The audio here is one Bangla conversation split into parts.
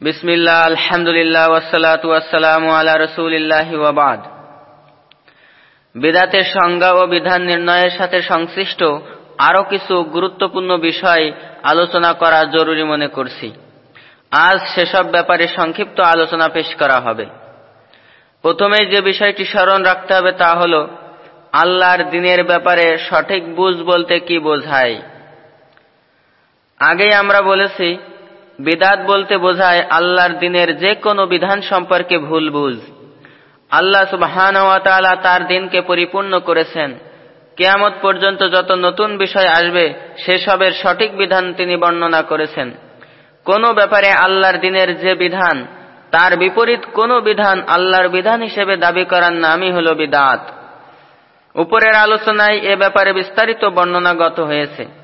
বিসমিল্লাহ, আলহামদুলিল্লাহ ওয়াসালাতু ওয়াসসালামু আলা রসুলিল্লাহ ওয়াবাদ বিদাতের সংজ্ঞা ও বিধান নির্ণয়ের সাথে সংশ্লিষ্ট আরও কিছু গুরুত্বপূর্ণ বিষয় আলোচনা করা জরুরি মনে করছি। আজ সেসব ব্যাপারে সংক্ষিপ্ত আলোচনা পেশ করা হবে। প্রথমে যে বিষয়টি স্মরণ রাখতে হবে তা হল, আল্লাহর দিনের ব্যাপারে সঠিক বুঝ বলতে কি বোঝায়? আগেই আমরা বলেছি বিদাত বলতে বোঝায় আল্লাহর দিনের যে কোনো বিধান সম্পর্কে ভুল বুঝ। আল্লাহ সুবহান তার দিনকে পরিপূর্ণ করেছেন। কেয়ামত পর্যন্ত যত নতুন বিষয় আসবে, সেসবের সঠিক বিধান তিনি বর্ণনা করেছেন। কোনো ব্যাপারে আল্লাহর দিনের যে বিধান, তার বিপরীত কোনো বিধান আল্লাহর বিধান হিসেবে দাবি করার নামই হল বিদাত। উপরের আলোচনায় এ ব্যাপারে বিস্তারিত বর্ণনাগত হয়েছে।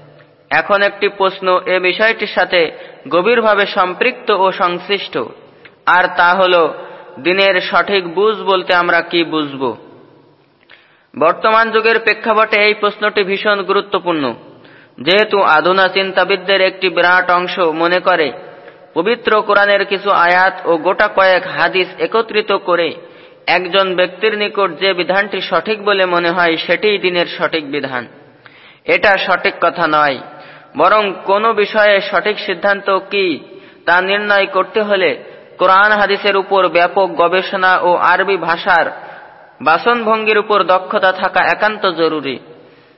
এখন একটি প্রশ্ন, এ বিষয়টির সাথে গভীরভাবে সম্পৃক্ত ও সংশ্লিষ্ট। আর তা হল, দিনের সঠিক বুঝ বলতে আমরা কি বুঝব? বর্তমান যুগের প্রেক্ষাপটে এই প্রশ্নটি ভীষণ গুরুত্বপূর্ণ। যেহেতু আধুনা চিন্তাবিদদের একটি বিরাট অংশ মনে করে, পবিত্র কোরআনের কিছু আয়াত ও গোটা কয়েক হাদিস একত্রিত করে একজন ব্যক্তির নিকট যে বিধানটি সঠিক বলে মনে হয় সেটিই দিনের সঠিক বিধান। এটা সঠিক কথা নয়। বরং কোন বিষয়ে সঠিক সিদ্ধান্ত কি তা নির্ণয় করতে হলে কোরআন হাদিসের উপর ব্যাপক গবেষণা ও আরবি ভাষার বাসনভঙ্গির উপর দক্ষতা থাকা একান্ত জরুরি।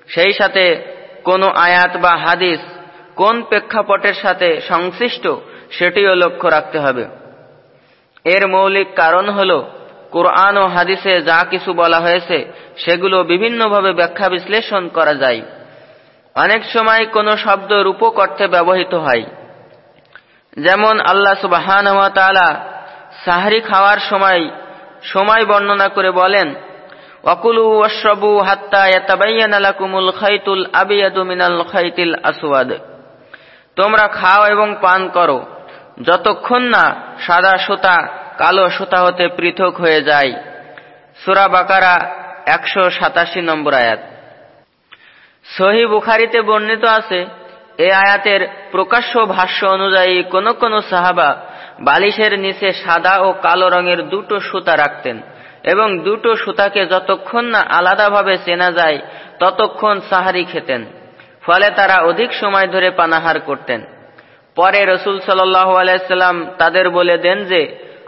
সেই সাথে কোন আয়াত বা হাদিস কোন প্রেক্ষাপটের সাথে সংশ্লিষ্ট সেটিও লক্ষ্য রাখতে হবে। এর মৌলিক কারণ হল, কোরআন ও হাদিসে যা কিছু বলা হয়েছে সেগুলো বিভিন্নভাবে ব্যাখ্যা বিশ্লেষণ করা যায়। অনেক সময় কোনো শব্দ রূপক অর্থে ব্যবহৃত হয়। যেমন আল্লাহ সুবাহান সাহারি খাওয়ার সময় সময় বর্ণনা করে বলেন অকুলু অশ্রবু হাত্তা ইয়াতাবাইয়ানালাকুমুল খাইতুল আবিয়াদু মিনাল খাইতিল আসওয়াদ। তোমরা খাও এবং পান করো, যতক্ষণ না সাদা সুতা কালো সুতা হতে পৃথক হয়ে যায়। সুরা বাকারা একশো সাতাশি নম্বর আয়াত। সহি বুখারিতে বর্ণিত আছে, এ আয়াতের প্রকাশ্য ভাষ্য অনুযায়ী কোন কোন সাহাবা বালিশের নিচে সাদা ও কালো রঙের দুটো সুতা রাখতেন এবং দুটো সুতাকে যতক্ষণ না আলাদাভাবে চেনা যায়, ততক্ষণ সাহারি খেতেন। ফলে তারা অধিক সময় ধরে পানাহার করতেন। পরে রসুল সাল্লাম তাদের বলে দেন যে,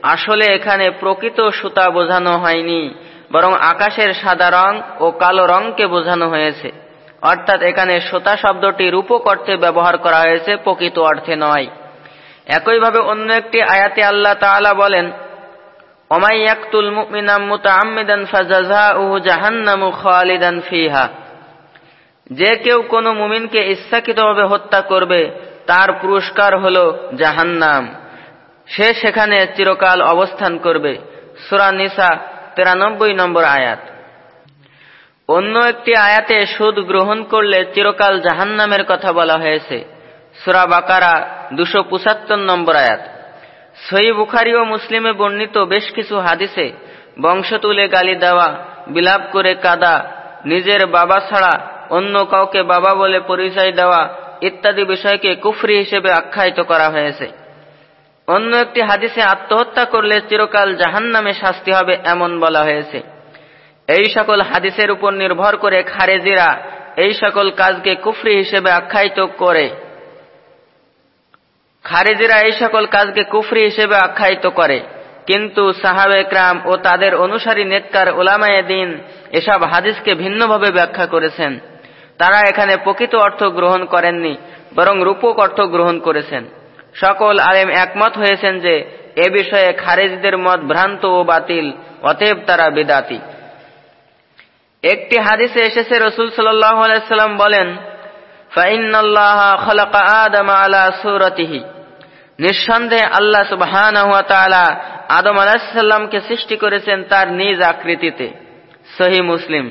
আসলে এখানে প্রকৃত সুতা বোঝানো হয়নি, বরং আকাশের সাদা রং ও কালো রংকে বোঝানো হয়েছে। অর্থাৎ এখানে সোতা শব্দটি রূপক অর্থে ব্যবহার করা হয়েছে, প্রকৃত অর্থে নয়। একইভাবে অন্য একটি আয়াতে আল্লাহ তাআলা বলেন জাহান্নামু ফিহা। যে কেউ কোনো মুমিনকে ইচ্ছাকৃতভাবে হত্যা করবে, তার পুরস্কার হল জাহান্নাম। সে সেখানে চিরকাল অবস্থান করবে। সুরা নিসা তিরানব্বই নম্বর আয়াত। অন্য একটি আয়াতে সুদ গ্রহণ করলে চিরকাল জাহান্নামের কথা বলা হয়েছে। সুরা বাকারা দুশো পঁচাত্তর নম্বর আয়াত। সই বুখারি ও মুসলিমে বর্ণিত বেশ কিছু হাদিসে বংশ তুলে গালি দেওয়া, বিলাপ করে কাদা, নিজের বাবা ছাড়া অন্য কাউকে বাবা বলে পরিচয় দেওয়া ইত্যাদি বিষয়কে কুফরি হিসেবে আখ্যায়িত করা হয়েছে। অন্য একটি হাদিসে আত্মহত্যা করলে চিরকাল জাহান নামে শাস্তি হবে এমন বলা হয়েছে। এই সকল হাদিসের উপর নির্ভর করে খারেজিরা এই সকল কাজকে কুফরি হিসেবে আখ্যায়িত করে। খারেজিরা এই সকল কাজকে কুফরি হিসেবে আখ্যায়িত করে। কিন্তু সাহাবে ক্রাম ও তাদের অনুসারী নেতকার ওলামায়ে দিন এসব হাদিসকে ভিন্নভাবে ব্যাখ্যা করেছেন। তারা এখানে প্রকৃত অর্থ গ্রহণ করেননি, বরং রূপক অর্থ গ্রহণ করেছেন। সকল আলেম একমত হয়েছেন যে, এ বিষয়ে খারেজদের মত ভ্রান্ত ও বাতিল, অতএব তারা বেদাতি। একটি হাদিসে এসেছে রসুল সাল্লাম বলেন নিঃসন্দেহে আল্লাহ সুবহান আদম আলাহিসাল্লামকে সৃষ্টি করেছেন তার নিজ আকৃতিতে সহি মুসলিম।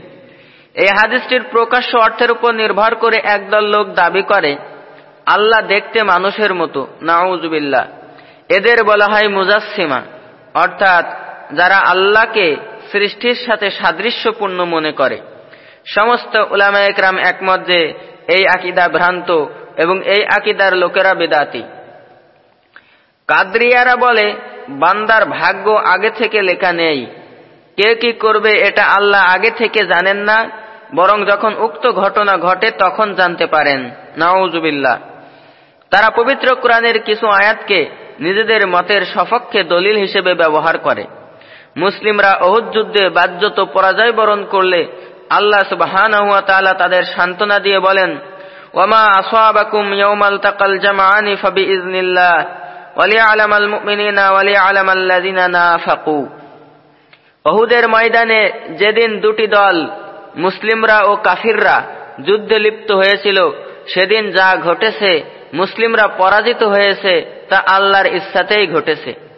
এই হাদিসটির প্রকাশ্য অর্থের উপর নির্ভর করে একদল লোক দাবি করে, আল্লাহ দেখতে মানুষের মতো। নাউজবিল্লা এদের বলা হয় মুজাসিমা অর্থাৎ যারা আল্লাহকে সৃষ্টির সাথে সাদৃশ্যপূর্ণ মনে করে। সমস্ত উলামা একরাম একমত যে এই আকিদা ভ্রান্ত এবং এই আকিদার লোকেরা বেদাতি। কাদ্রিয়ারা বলে, বান্দার ভাগ্য আগে থেকে লেখা নেই। কে কি করবে এটা আল্লাহ আগে থেকে জানেন না, বরং যখন উক্ত ঘটনা ঘটে তখন জানতে পারেন। নাউজুবিল্লাহ। তারা পবিত্র কোরআনের কিছু আয়াতকে নিজেদের মতের সপক্ষে দলিল হিসেবে ব্যবহার করে। মুসলিমরা অহুদ যুদ্ধে বাধ্যত পরাজয় বরণ করলে আল্লাহ সুবহান তাদের সান্ত্বনা দিয়ে বলেন তাকাল ওয়ালিয়ালামাল মুমিনিনা ওয়ালিয়ালামাল্লাযিনা নাফাকু। অহুদের ময়দানে যেদিন দুটি দল, মুসলিমরা ও কাফিররা যুদ্ধে লিপ্ত হয়েছিল, সেদিন যা ঘটেছে, মুসলিমরা পরাজিত হয়েছে, তা আল্লাহর ইচ্ছাতেই ঘটেছে।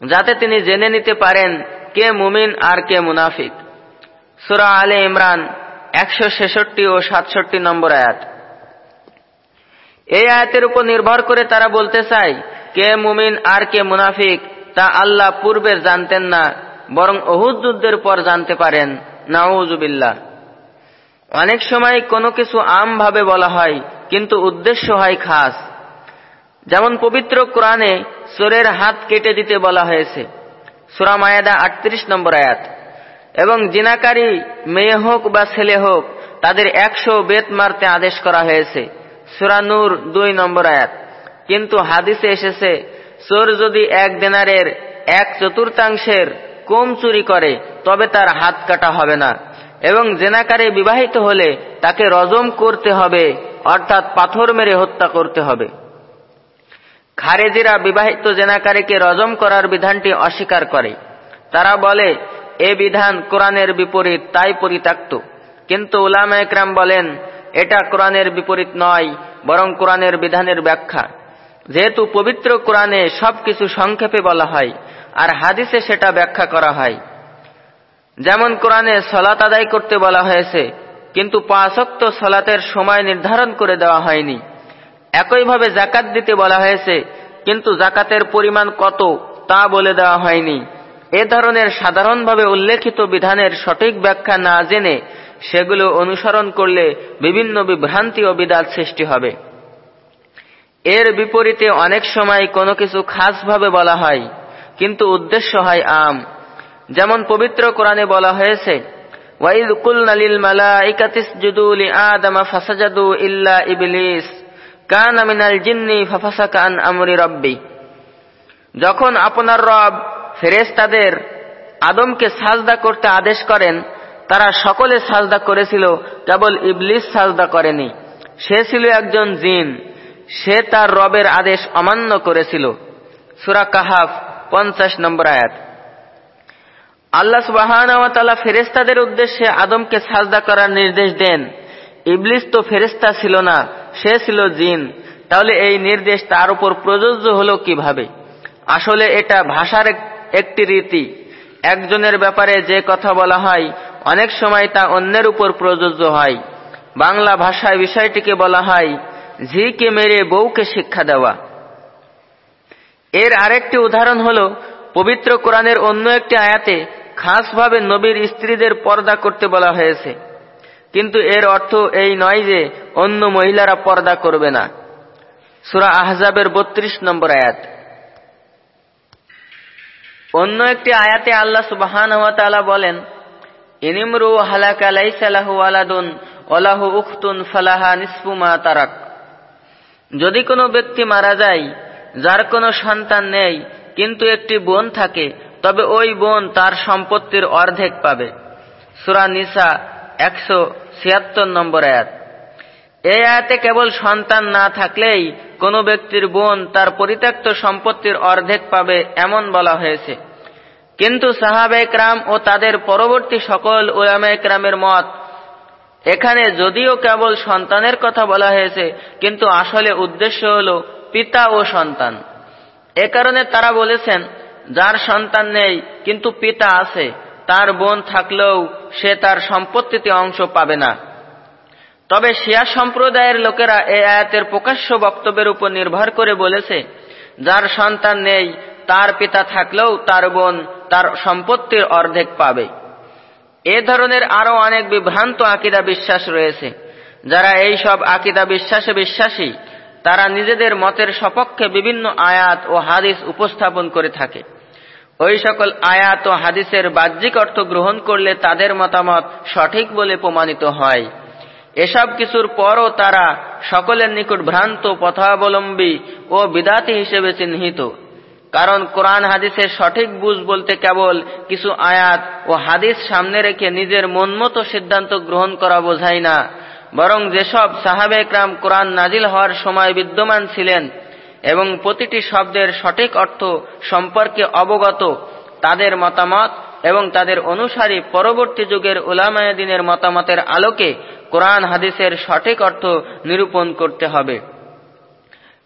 যাতে তিনি জেনে নিতে পারেন কে মুমিন আর কে মুনাফিক। সুরা আলে ইমরান একশো ছেষট্টি ও সাতষট্টি নম্বর আয়াত। এই আয়াতের উপর নির্ভর করে তারা বলতে চায়, কে মুমিন আর কে মুনাফিক তা আল্লাহ পূর্বের জানতেন না, বরং অহুদ যুদ্ধের পর জানতে পারেন। নাউজুবিল্লাহ। অনেক সময় কোনো কিছু আমভাবে বলা হয়, কিন্তু উদ্দেশ্য হয় খাস। যেমন পবিত্র কোরআনে চোরের হাত কেটে দিতে বলা হয়েছে। সুরা মায়াদা আটত্রিশ নম্বর আয়াত। এবং জিনাকারী মেয়ে হোক বা ছেলে হোক, তাদের একশো বেত মারতে আদেশ করা হয়েছে। সুরানুর দুই নম্বর আয়াত। কিন্তু হাদিসে এসেছে চোর যদি এক দেনারের এক চতুর্থাংশের কম চুরি করে, তবে তার হাত কাটা হবে না। এবং জেনাকারে বিবাহিত হলে তাকে রজম করতে হবে, অর্থাৎ পাথর মেরে হত্যা করতে হবে। খারেজিরা বিবাহিত জেনাকারীকে রজম করার বিধানটি অস্বীকার করে। তারা বলে, এ বিধান কোরআনের বিপরীত, তাই পরিত্যক্ত। কিন্তু উলামা একরাম বলেন, এটা কোরআনের বিপরীত নয়, বরং কোরআনের বিধানের ব্যাখ্যা। যেহেতু পবিত্র কোরআনে সবকিছু সংক্ষেপে বলা হয়, আর হাদিসে সেটা ব্যাখ্যা করা হয়। যেমন কোরআনে সলাত আদায় করতে বলা হয়েছে, কিন্তু পাঁচক্ত সলাতের সময় নির্ধারণ করে দেওয়া হয়নি। একইভাবে জাকাত দিতে বলা হয়েছে, কিন্তু জাকাতের পরিমাণ কত তা বলে দেওয়া হয়নি। এ ধরনের সাধারণভাবে উল্লেখিত বিধানের সঠিক ব্যাখ্যা না জেনে সেগুলো অনুসরণ করলে বিভিন্ন বিভ্রান্তি ও বিদাত সৃষ্টি হবে। এর বিপরীতে অনেক সময় কোনো কিছু খাসভাবে বলা হয়, কিন্তু উদ্দেশ্য হয় আম। যেমন পবিত্র কোরআনে বলা হয়েছে ওয়াইদ কুলনা লিল মালাইকাতিস জুদু লি আদামা ফাসাজাদু ইল্লা ইবলিস। কানা মিনাল জিন্নি ফাফাসাকা আন আমরি রব্বি। যখন আপনার রব ফেরেশতাদের আদমকে সাজদা করতে আদেশ করেন, তারা সকলে সাজদা করেছিল, কেবল ইবলিস সাজদা করেনি। সে ছিল একজন জিন। সে তার রবের আদেশ অমান্য করেছিল। সুরা কাহাফ পঞ্চাশ নম্বর আয়াত। আল্লাহ সুবাহান ফেরেস্তাদের উদ্দেশ্যে আদমকে সাজদা করার নির্দেশ দেন। ইবলিস তো ফেরেস্তা ছিল না সে ছিল জিন। তাহলে এই নির্দেশ তার উপর প্রযোজ্য হলো কীভাবে? আসলে এটা ভাষার একটি রীতি। একজনের ব্যাপারে যে কথা বলা হয়, অনেক সময় তা অন্যের উপর প্রযোজ্য হয়। বাংলা ভাষায় বিষয়টিকে বলা হয়, ঝিকে মেরে বউকে শিক্ষা দেওয়া। এর আরেকটি উদাহরণ হল, পবিত্র কোরআনের অন্য একটি আয়াতে খাসভাবে নবীর স্ত্রীদের পর্দা করতে বলা হয়েছে। কিন্তু এর অর্থ এই নয় যে অন্য মহিলারা পর্দা করবে না। সুরা আহজাবের বত্রিশ নম্বর আয়াত। অন্য একটি আয়াতে আল্লাহ সুবাহান বলেন, ইনিমরু হালাকা লাইসালাহু উখতুন ফালাহা নিসফুমা তারাক। যদি কোনো ব্যক্তি মারা যায়, যার কোনো সন্তান নেই, কিন্তু একটি বোন থাকে, তবে ওই বোন তার সম্পত্তির অর্ধেক পাবে। সুরা নিসা একশো ছিয়াত্তর নম্বর আয়াত। এই আয়াতে কেবল সন্তান না থাকলেই কোনো ব্যক্তির বোন তার পরিত্যক্ত সম্পত্তির অর্ধেক পাবে এমন বলা হয়েছে। কিন্তু সাহাবেকরাম ও তাদের পরবর্তী সকল ওলামেকরামের মত, এখানে যদিও কেবল সন্তানের কথা বলা হয়েছে, কিন্তু আসলে উদ্দেশ্য হল পিতা ও সন্তান। এ কারণে তারা বলেছেন, যার সন্তান নেই, কিন্তু পিতা আছে। বোন থাকলেও সে তার সম্পত্তিতে অংশ পাবে না। তবে শিয়া সম্প্রদায়ের লোকেরা এ আয়াতের প্রকাশ্য বক্তব্যের উপর নির্ভর করে বলেছে, যার সন্তান নেই, তার পিতা থাকলেও তার বোন তার সম্পত্তির অর্ধেক পাবে। এ ধরনের আরও অনেক বিভ্রান্ত আকিদা বিশ্বাস রয়েছে। যারা এই সব আকিদা বিশ্বাসে বিশ্বাসী, তারা নিজেদের মতের সপক্ষে বিভিন্ন আয়াত ও হাদিস উপস্থাপন করে থাকে। ওই সকল আয়াত ও হাদিসের বাহ্যিক অর্থ গ্রহণ করলে তাদের মতামত সঠিক বলে প্রমাণিত হয়। এসব কিছুর পরও তারা সকলের নিকট ভ্রান্ত, পথাবলম্বী ও বিদাতি হিসেবে চিহ্নিত। কারণ কোরআন হাদিসের সঠিক বুঝ বলতে কেবল কিছু আয়াত ও হাদিস সামনে রেখে নিজের মনমতো সিদ্ধান্ত গ্রহণ করা বোঝায় না। বরং যেসব সাহাবে একরাম কোরআন নাজিল হওয়ার সময় বিদ্যমান ছিলেন এবং প্রতিটি শব্দের সঠিক অর্থ সম্পর্কে অবগত তাদের মতামত এবং তাদের অনুসারী পরবর্তী যুগের উলামায়দিনের মতামতের আলোকে কোরআন হাদিসের সঠিক অর্থ নিরূপণ করতে হবে।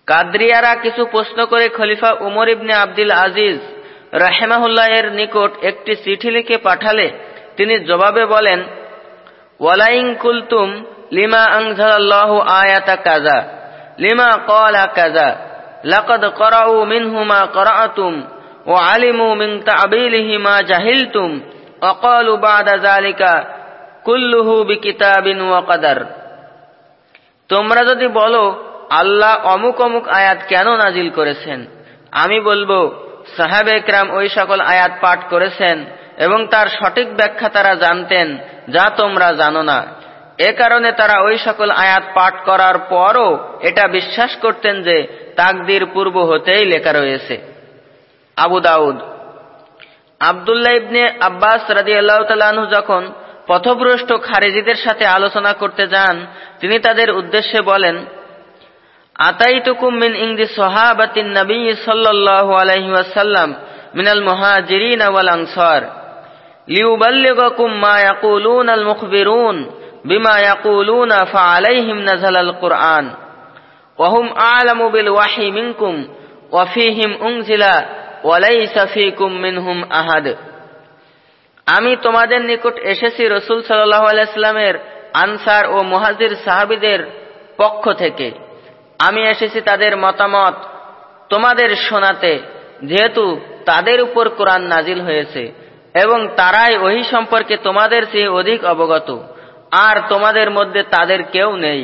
কাদ্রিয়ারা কিছু প্রশ্ন করে খলিফা উমর ইবনে আব্দুল আজিজ রাহেমাহুল্লাহ এর নিকট একটি চিঠি লিখে পাঠালে, তিনি জবাবে বলেন ওয়ালাইং কুলতুম লিমা আংজাল্লাহু আয়াতা কাজা লিমা কলা কাজা লাকদ করাউ মিনহুমা করাতুম ও আলিমু মিন তাবিলিহি মা জাহিলতুম। অকালু বাদা জালিকা কুল্লুহু বিকিতাবিন ওয়া কাদার। তোমরা যদি বলো, আল্লাহ অমুক অমুক আয়াত কেন নাজিল করেছেন? আমি বলব, সাহাবে একরাম ওই সকল আয়াত পাঠ করেছেন এবং তার সঠিক ব্যাখ্যা তারা জানতেন, যা তোমরা জানো না। এ কারণে তারা ওই সকল আয়াত পাঠ করার পরও এটা বিশ্বাস করতেন যে তাকদির পূর্ব হতেই লেখা রয়েছে। আবু দাউদ, আবদুল্লাহ ইবনে আব্বাস রাজি আল্লাহ তালু যখন পথভ্রষ্ট খারেজিদের সাথে আলোচনা করতে যান, তিনি তাদের উদ্দেশ্যে বলেন, আতাইতুকুম মিন ইংদি সোহাবাতিন নবী সাল্লাল্লাহু আলাইহি ওয়াসাল্লাম মিনাল মুহাজিরিন ওয়াল আনসার। লিউবাল্লিগাকুম মা ইয়াকুলুনা আল মুখবিরুন বিমা ইয়াকুলুনা ফাআলাইহিম নাযালাল কুরআন। ওয়াহুম আলামু বিল ওয়াহি মিনকুম ওয়া ফীহিম উনজিলা ওয়া লাইসা মিনহুম আহাদ। আমি তোমাদের নিকট এসেছি রসুল সাল্লাহ আলাইস্লামের আনসার ও মুহাজির সাহাবিদের পক্ষ থেকে। আমি এসেছি তাদের মতামত তোমাদের শোনাতে, যেহেতু তাদের উপর কোরআন নাজিল হয়েছে এবং তারাই ওই সম্পর্কে তোমাদের চেয়ে অধিক অবগত, আর তোমাদের মধ্যে তাদের কেউ নেই।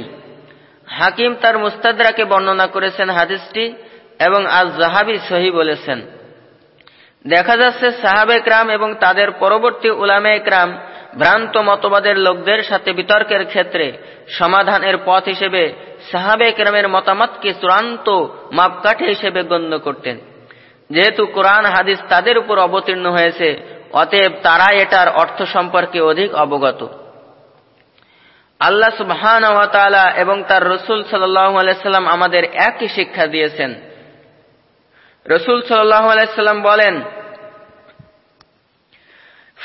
হাকিম তার মুস্তাদরাকে বর্ণনা করেছেন হাদিসটি এবং আজ জাহাবি সহি বলেছেন। দেখা যাচ্ছে সাহাবে ক্রাম এবং তাদের পরবর্তী উলামে ক্রাম ভ্রান্ত মতবাদের লোকদের সাথে বিতর্কের ক্ষেত্রে সমাধানের পথ হিসেবে সাহাবে ক্রামের মতামতকে চূড়ান্ত মাপকাঠি হিসেবে গণ্য করতেন। যেহেতু কোরআন হাদিস তাদের উপর অবতীর্ণ হয়েছে, অতএব তারা এটার অর্থ সম্পর্কে অধিক অবগত। আল্লাহ সুবহান এবং তার রসুল সাল্লাম আমাদের একই শিক্ষা দিয়েছেন। রসুল সাল্লাম বলেন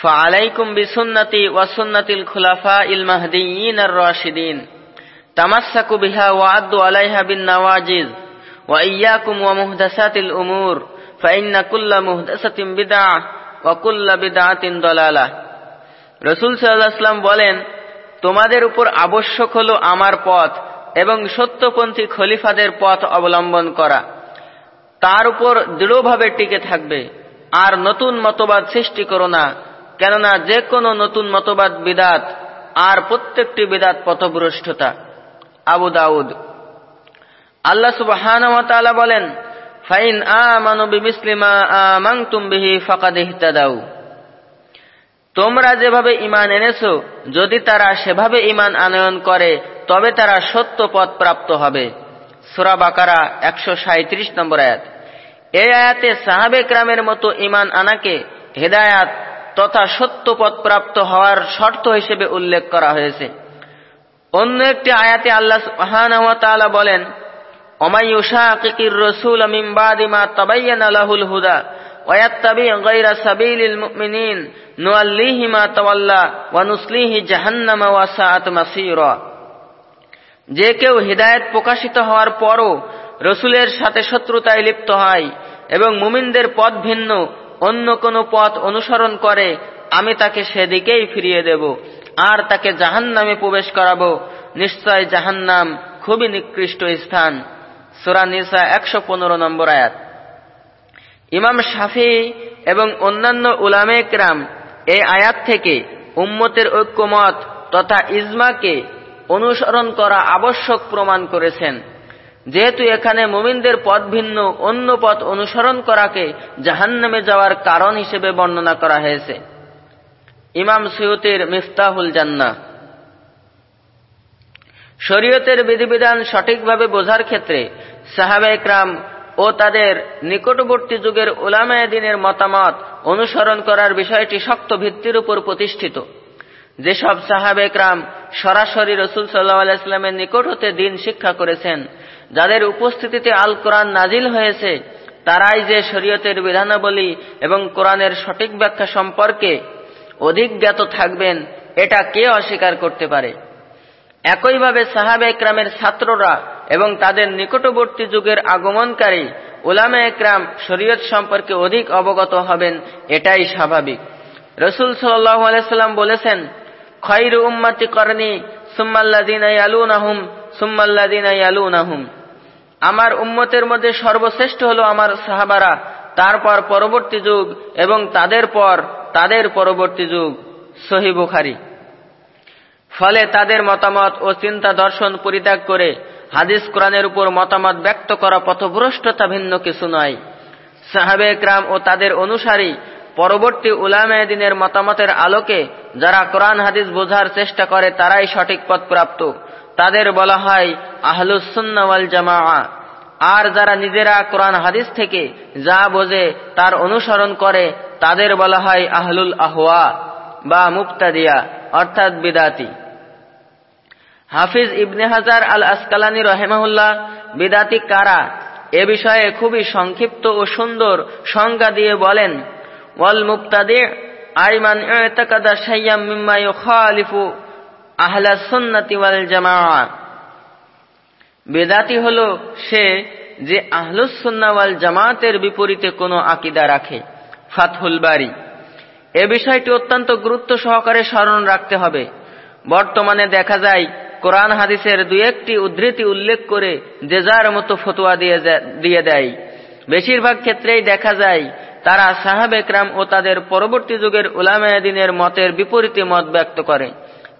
ফালাইকুম বিসুন্নতি ওয়াসুন্নতিল খুলাফা ইল মাহদিয়িন আর রাশিদিন তামাসসাকু বিহা ওয়াদ্দু আলাইহা বিন নওয়াজিজ মুহদাসাতিল উমুর। ফাইন্না কুল্লা মুহদাসাতিন বিদআহ ওয়া কুল্লা বিদআতিন দালালাহ রসুল সাল্লাল্লাহু বলেন তোমাদের উপর আবশ্যক হল আমার পথ এবং সত্যপন্থী খলিফাদের পথ অবলম্বন করা। তার উপর দৃঢ়ভাবে টিকে থাকবে। আর নতুন মতবাদ সৃষ্টি করো না, কেননা যে কোনো নতুন মতবাদ বিদাত আর প্রত্যেকটি বিদাত পথভ্রষ্টতা। আবু দাউদ। আল্লাহ সুবহান বলেন, ফাইন আমানু বিমিসলিমা আমানতুম বিহি ফাকাদ ইহতাদাউ। তোমরা যেভাবে ইমান এনেছ, যদি তারা সেভাবে ইমান আনয়ন করে, তবে তারা সত্য পথ প্রাপ্ত হবে। সুরা বাকারা একশো সাঁত্রিশ নম্বর আয়াত। এই আয়াতে সাহাবে ক্রামের মতো ইমান আনাকে হেদায়াত তথা সত্য পথ প্রাপ্ত হওয়ার শর্ত হিসেবে উল্লেখ করা হয়েছে। অন্য একটি আয়াতে আল্লাহ বলেন অমাইউশাকির রসুল মিম্বাদিমা তবাইয়ান আলাহুল হুদা। যে কেউ হিদায়ত প্রকাশিত হওয়ার পরও রসুলের সাথে শত্রুতায় লিপ্ত হয় এবং মুমিনদের পথ ভিন্ন, অন্য কোনো পথ অনুসরণ করে, আমি তাকে সেদিকেই ফিরিয়ে দেব, আর তাকে জাহান নামে প্রবেশ করাবো। নিশ্চয় জাহান্নাম খুবই নিকৃষ্ট স্থান। সুরা নিসা একশো পনেরো নম্বর আয়াত। ইমাম শাফি এবং অন্যান্য উলামে ক্রাম এই আয়াত থেকে উম্মতের ঐক্যমত তথা ইজমাকে অনুসরণ করা আবশ্যক প্রমাণ করেছেন। যেহেতু এখানে মুমিনদের পথ ভিন্ন, অন্য পথ অনুসরণ করাকে জাহান্নামে যাওয়ার কারণ হিসেবে বর্ণনা করা হয়েছে। ইমাম সৈয়তের মিফতাহুল জান্না শরীয়তের বিধিবিধান সঠিকভাবে বোঝার ক্ষেত্রে সাহাবা একরাম ও তাদের নিকটবর্তী যুগের ওলামায় দিনের মতামত অনুসরণ করার বিষয়টি শক্ত ভিত্তির উপর প্রতিষ্ঠিত। যেসব সাহাবে একরাম সরাসরি রসুল সাল্লাহ আলাইস্লামের নিকট হতে দিন শিক্ষা করেছেন, যাদের উপস্থিতিতে আল কোরআন নাজিল হয়েছে, তারাই যে শরীয়তের বিধানাবলী এবং কোরআনের সঠিক ব্যাখ্যা সম্পর্কে অধিক জ্ঞাত থাকবেন, এটা কে অস্বীকার করতে পারে? একইভাবে সাহাবে একরামের ছাত্ররা এবং তাদের নিকটবর্তী যুগের আগমনকারী ওলামে একরাম শরীয়ত সম্পর্কে অধিক অবগত হবেন, এটাই স্বাভাবিক। রসুল সাল্লাম বলেছেন, খৈর উম্মাতি করনি সুম্মাল্লাদিন আলুনাহুম সুম্মাল্লাদিন আলুনাহুম আমার উম্মতের মধ্যে সর্বশ্রেষ্ঠ হলো আমার সাহাবারা, তারপর পরবর্তী যুগ এবং তাদের পর তাদের পরবর্তী যুগ। সহি বুখারি। ফলে তাদের মতামত ও চিন্তা দর্শন পরিত্যাগ করে হাদিস কোরআনের উপর মতামত ব্যক্ত করা পথভ্রষ্টতা ভিন্ন কিছু নয়। সাহাবে ক্রাম ও তাদের অনুসারী পরবর্তী উলামায় দিনের মতামতের আলোকে যারা কোরআন হাদিস বোঝার চেষ্টা করে, তারাই সঠিক পথ প্রাপ্ত তাদের বলা হয় আহলুসুন্নাওয়াল জামা আর যারা নিজেরা কোরআন হাদিস থেকে যা বোঝে, তার অনুসরণ করে, তাদের বলা হয় আহলুল আহওয়া বা মুক্তাদিয়া অর্থাৎ বিদাতি। হাফিজ ইবনে হাজার আল আসকালানি রহেমাহুল্লাহ বিদাতি কারা? এ বিষয়ে খুবই সংক্ষিপ্ত ও সুন্দর সংজ্ঞা দিয়ে বলেন, ওয়াল মুক্তাদি আইমান বেদাতি হল সে যে আহলুসুন্না ওয়াল জামাতের বিপরীতে কোনো আকিদা রাখে, ফাতহুল বাড়ি এ বিষয়টি অত্যন্ত গুরুত্ব সহকারে স্মরণ রাখতে হবে। বর্তমানে দেখা যায় কোরআন হাদিসের দু একটি উদ্ধৃতি উল্লেখ করে যে যার মতো ফতুয়া দিয়ে দেয়। বেশিরভাগ ক্ষেত্রেই দেখা যায়, তারা সাহাব একরাম ও তাদের পরবর্তী যুগের উলামায়াদিনের মতের বিপরীতে মত ব্যক্ত করে।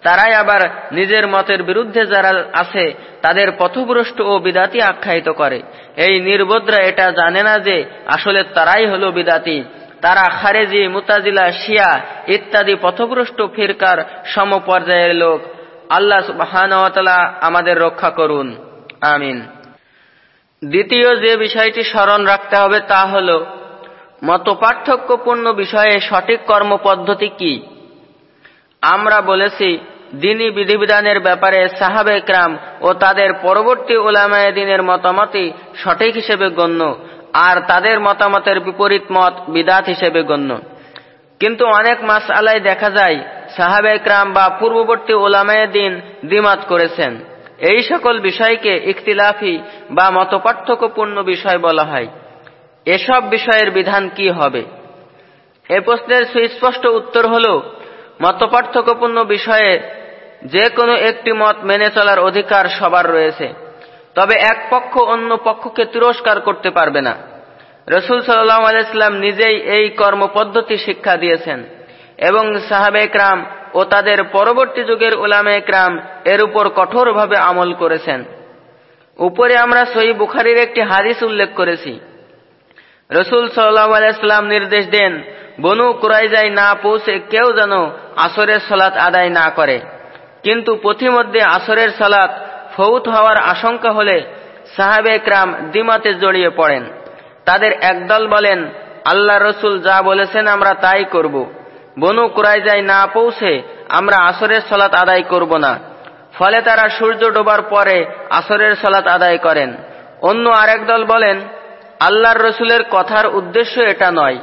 তারাই আবার নিজের মতের বিরুদ্ধে যারা আছে, তাদের পথভ্রষ্ট ও বিদাতি আখ্যায়িত করে। এই নির্বোধরা এটা জানে না যে আসলে তারাই হলো বিদাতি। তারা খারেজি, মুতাজিলা, শিয়া ইত্যাদি পথভ্রষ্ট ফিরকার সমপর্যায়ের লোক। আল্লাহ সুবাহান আমাদের রক্ষা করুন। আমিন। দ্বিতীয় যে বিষয়টি স্মরণ রাখতে হবে তা হল মত পার্থক্যপূর্ণ বিষয়ে সঠিক কর্মপদ্ধতি কি? আমরা বলেছি, দিনী বিধিবিধানের ব্যাপারে সাহাবে ক্রাম ও তাদের পরবর্তী ওলামায় দিনের মতামতই সঠিক হিসেবে গণ্য, আর তাদের মতামতের বিপরীত মত বিদাত হিসেবে গণ্য। কিন্তু অনেক মাস আলাই দেখা যায় সাহাবে ক্রাম বা পূর্ববর্তী ওলামায় দিন দ্বিমাত করেছেন। এই সকল বিষয়কে ইখতিলাফি বা মতপার্থক্যপূর্ণ বিষয় বলা হয়। এসব বিষয়ের বিধান কি হবে? এ প্রশ্নের সুস্পষ্ট উত্তর হল, মতপার্থক্যপূর্ণ বিষয়ে যে কোনো একটি মত মেনে চলার অধিকার সবার রয়েছে। তবে এক পক্ষ অন্য পক্ষকে তিরস্কার করতে পারবে না। রসুল সাল্লাম আলাইস্লাম নিজেই এই কর্মপদ্ধতি শিক্ষা দিয়েছেন। এবং সাহাবে একরাম ও তাদের পরবর্তী যুগের উলামে একরাম এর উপর কঠোরভাবে আমল করেছেন। উপরে আমরা সই বুখারির একটি হাদিস উল্লেখ করেছি। রসুল আলাইস্লাম নির্দেশ দেন, বনু কুরাইজাই না পৌঁছে কেউ যেন আসরের সলাৎ আদায় না করে। কিন্তু পথিমধ্যে আসরের সালাত ফৌত হওয়ার আশঙ্কা হলে সাহাবে একরাম দিমাতে জড়িয়ে পড়েন। তাদের একদল বলেন, আল্লাহ রসুল যা বলেছেন আমরা তাই করব। বনু কুরাইজায় না পৌঁছে আমরা আসরের সলাত আদায় করব না। ফলে তারা সূর্য ডোবার পরে আসরের সলাত আদায় করেন। অন্য আরেক দল বলেন, আল্লাহর রসুলের কথার উদ্দেশ্য এটা নয়,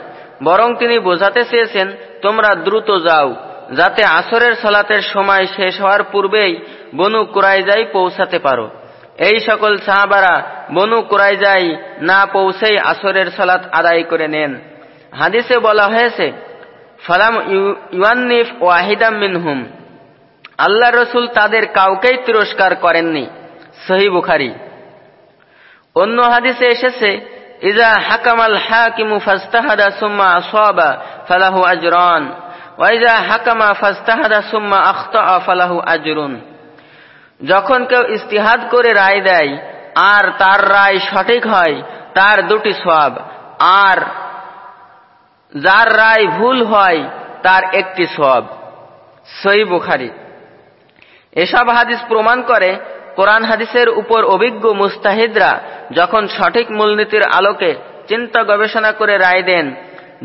বরং তিনি বোঝাতে চেয়েছেন, তোমরা দ্রুত যাও, যাতে আসরের সলাতের সময় শেষ হওয়ার পূর্বেই বনু কুরাইজাই পৌঁছাতে পারো। এই সকল সাহাবারা বনু কুরাইজাই না পৌঁছেই আসরের সলাত আদায় করে নেন। হাদিসে বলা হয়েছে ফালাম ইউয়ান্নিফ ওয়াহিদাম মিনহুম। আল্লাহ রসুল তাদের কাউকেই তিরস্কার করেননি। সহি বুখারি। অন্য হাদিসে এসেছে, ইজা হাকামাল হাকিমু ফাস্তাহাদা সুম্মা আসাবা ফালাহু আজরান। ওয়াইজা হাকামা ফাস্তাহাদা সুম্মা আখতা ফালাহু আজরুন। যখন কেউ ইস্তিহাদ করে রায় দেয়, আর তার রায় সঠিক হয়, তার দুটি সব আর যার রায় ভুল হয়, তার একটি সব সই বুখারি। এসব হাদিস প্রমাণ করে, কোরআন হাদিসের উপর অভিজ্ঞ মুস্তাহিদরা যখন সঠিক মূলনীতির আলোকে চিন্তা গবেষণা করে রায় দেন,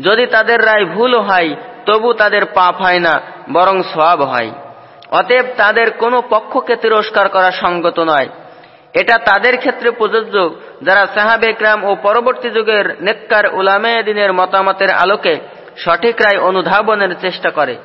যদি তাদের রায় ভুল হয়, তবু তাদের পাপ হয় না, বরং সব হয়। অতএব তাদের কোনো পক্ষকে তিরস্কার করা সঙ্গত নয়। এটা তাদের ক্ষেত্রে প্রযোজ্য যারা সাহাবেকরাম ও পরবর্তী যুগের নেককার উলামে দিনের মতামতের আলোকে সঠিক রায় অনুধাবনের চেষ্টা করে।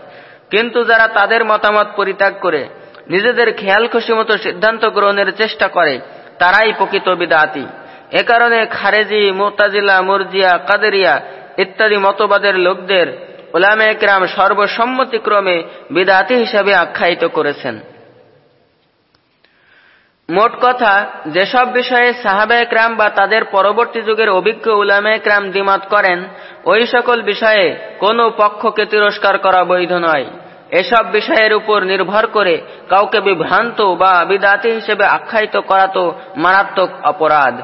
কিন্তু যারা তাদের মতামত পরিত্যাগ করে, নিজেদের খেয়াল খুশি মতো সিদ্ধান্ত গ্রহণের চেষ্টা করে, তারাই প্রকৃত বিদাতি। এ কারণে খারেজি, মোতাজিলা, মুরজিয়া, কাদেরিয়া ইত্যাদি মতবাদের লোকদের ওলামে একরাম সর্বসম্মতিক্রমে বিদাতি হিসাবে আখ্যায়িত করেছেন। মোট কথা, যেসব বিষয়ে সাহাবে একরাম বা তাদের পরবর্তী যুগের অভিজ্ঞ উলামে একরাম দ্বিমত করেন, ওই সকল বিষয়ে কোনো পক্ষকে তিরস্কার করা বৈধ নয়। এসব বিষয়ের উপর নির্ভর করে কাউকে বিভ্রান্ত বা বিদাতি হিসেবে আখ্যায়িত করা তো মারাত্মক অপরাধ।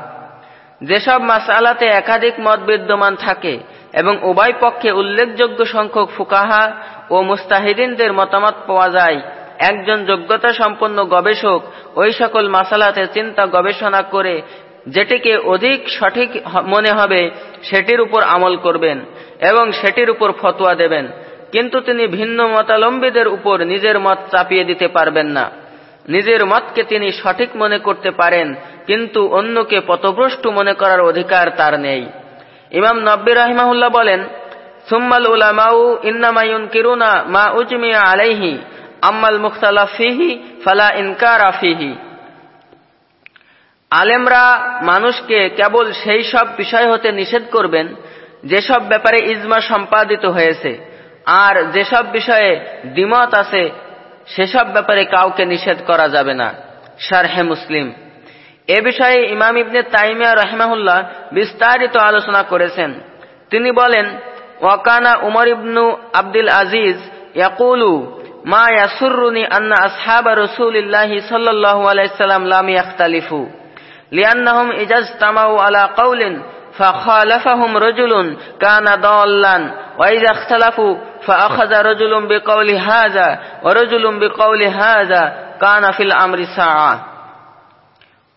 যেসব মাসালাতে একাধিক মত বিদ্যমান থাকে এবং উভয় পক্ষে উল্লেখযোগ্য সংখ্যক ফুকাহা ও মুস্তাহিদিনদের মতামত পাওয়া যায় একজন যোগ্যতা সম্পন্ন গবেষক ওই সকল মাসালাতে চিন্তা গবেষণা করে যেটিকে অধিক সঠিক মনে হবে, সেটির উপর আমল করবেন এবং সেটির উপর ফতোয়া দেবেন। কিন্তু তিনি ভিন্ন মতালম্বীদের উপর নিজের মত চাপিয়ে দিতে পারবেন না। নিজের মতকে তিনি সঠিক মনে করতে পারেন, কিন্তু অন্যকে পথভ্রষ্ট মনে করার অধিকার তার নেই। ইমাম নব্বী রাহিমাহুল্লাহ বলেন, সুম্মাল উলামাউ ইন্নামায়ুন কিরুনা মা উজমিয়া আলাইহি আম্মাল মুখতালা ফিহি, ফালা ইনকার আফিহি আলেমরা মানুষকে কেবল সেই সব বিষয় হতে নিষেধ করবেন, যেসব ব্যাপারে ইজমা সম্পাদিত হয়েছে, আর যেসব বিষয়ে দ্বিমত আছে, সেসব ব্যাপারে কাউকে নিষেধ করা যাবে না। শারহে মুসলিম। এ বিষয়ে ইমাম ইবনে তাইমিয়া রহমাহুল্লাহ বিস্তারিত আলোচনা করেছেন। তিনি বলেন, ওয়াকানা উমর ইবনু আব্দুল আজিজ ইয়াকুলু মা ইয়াসুরুনি আন্না আসহাবা রাসূলিল্লাহি সাল্লাল্লাহু আলাইহি সাল্লাম লাম ইয়াখতালিফু লিআন্নাহুম ইজাজতামাউ আলা কাউলিন فخالفهم رجل كان ضالا وإذا اختلفوا فأخذ رجل بقول هذا ورجل بقول هذا كان في الأمر ساعة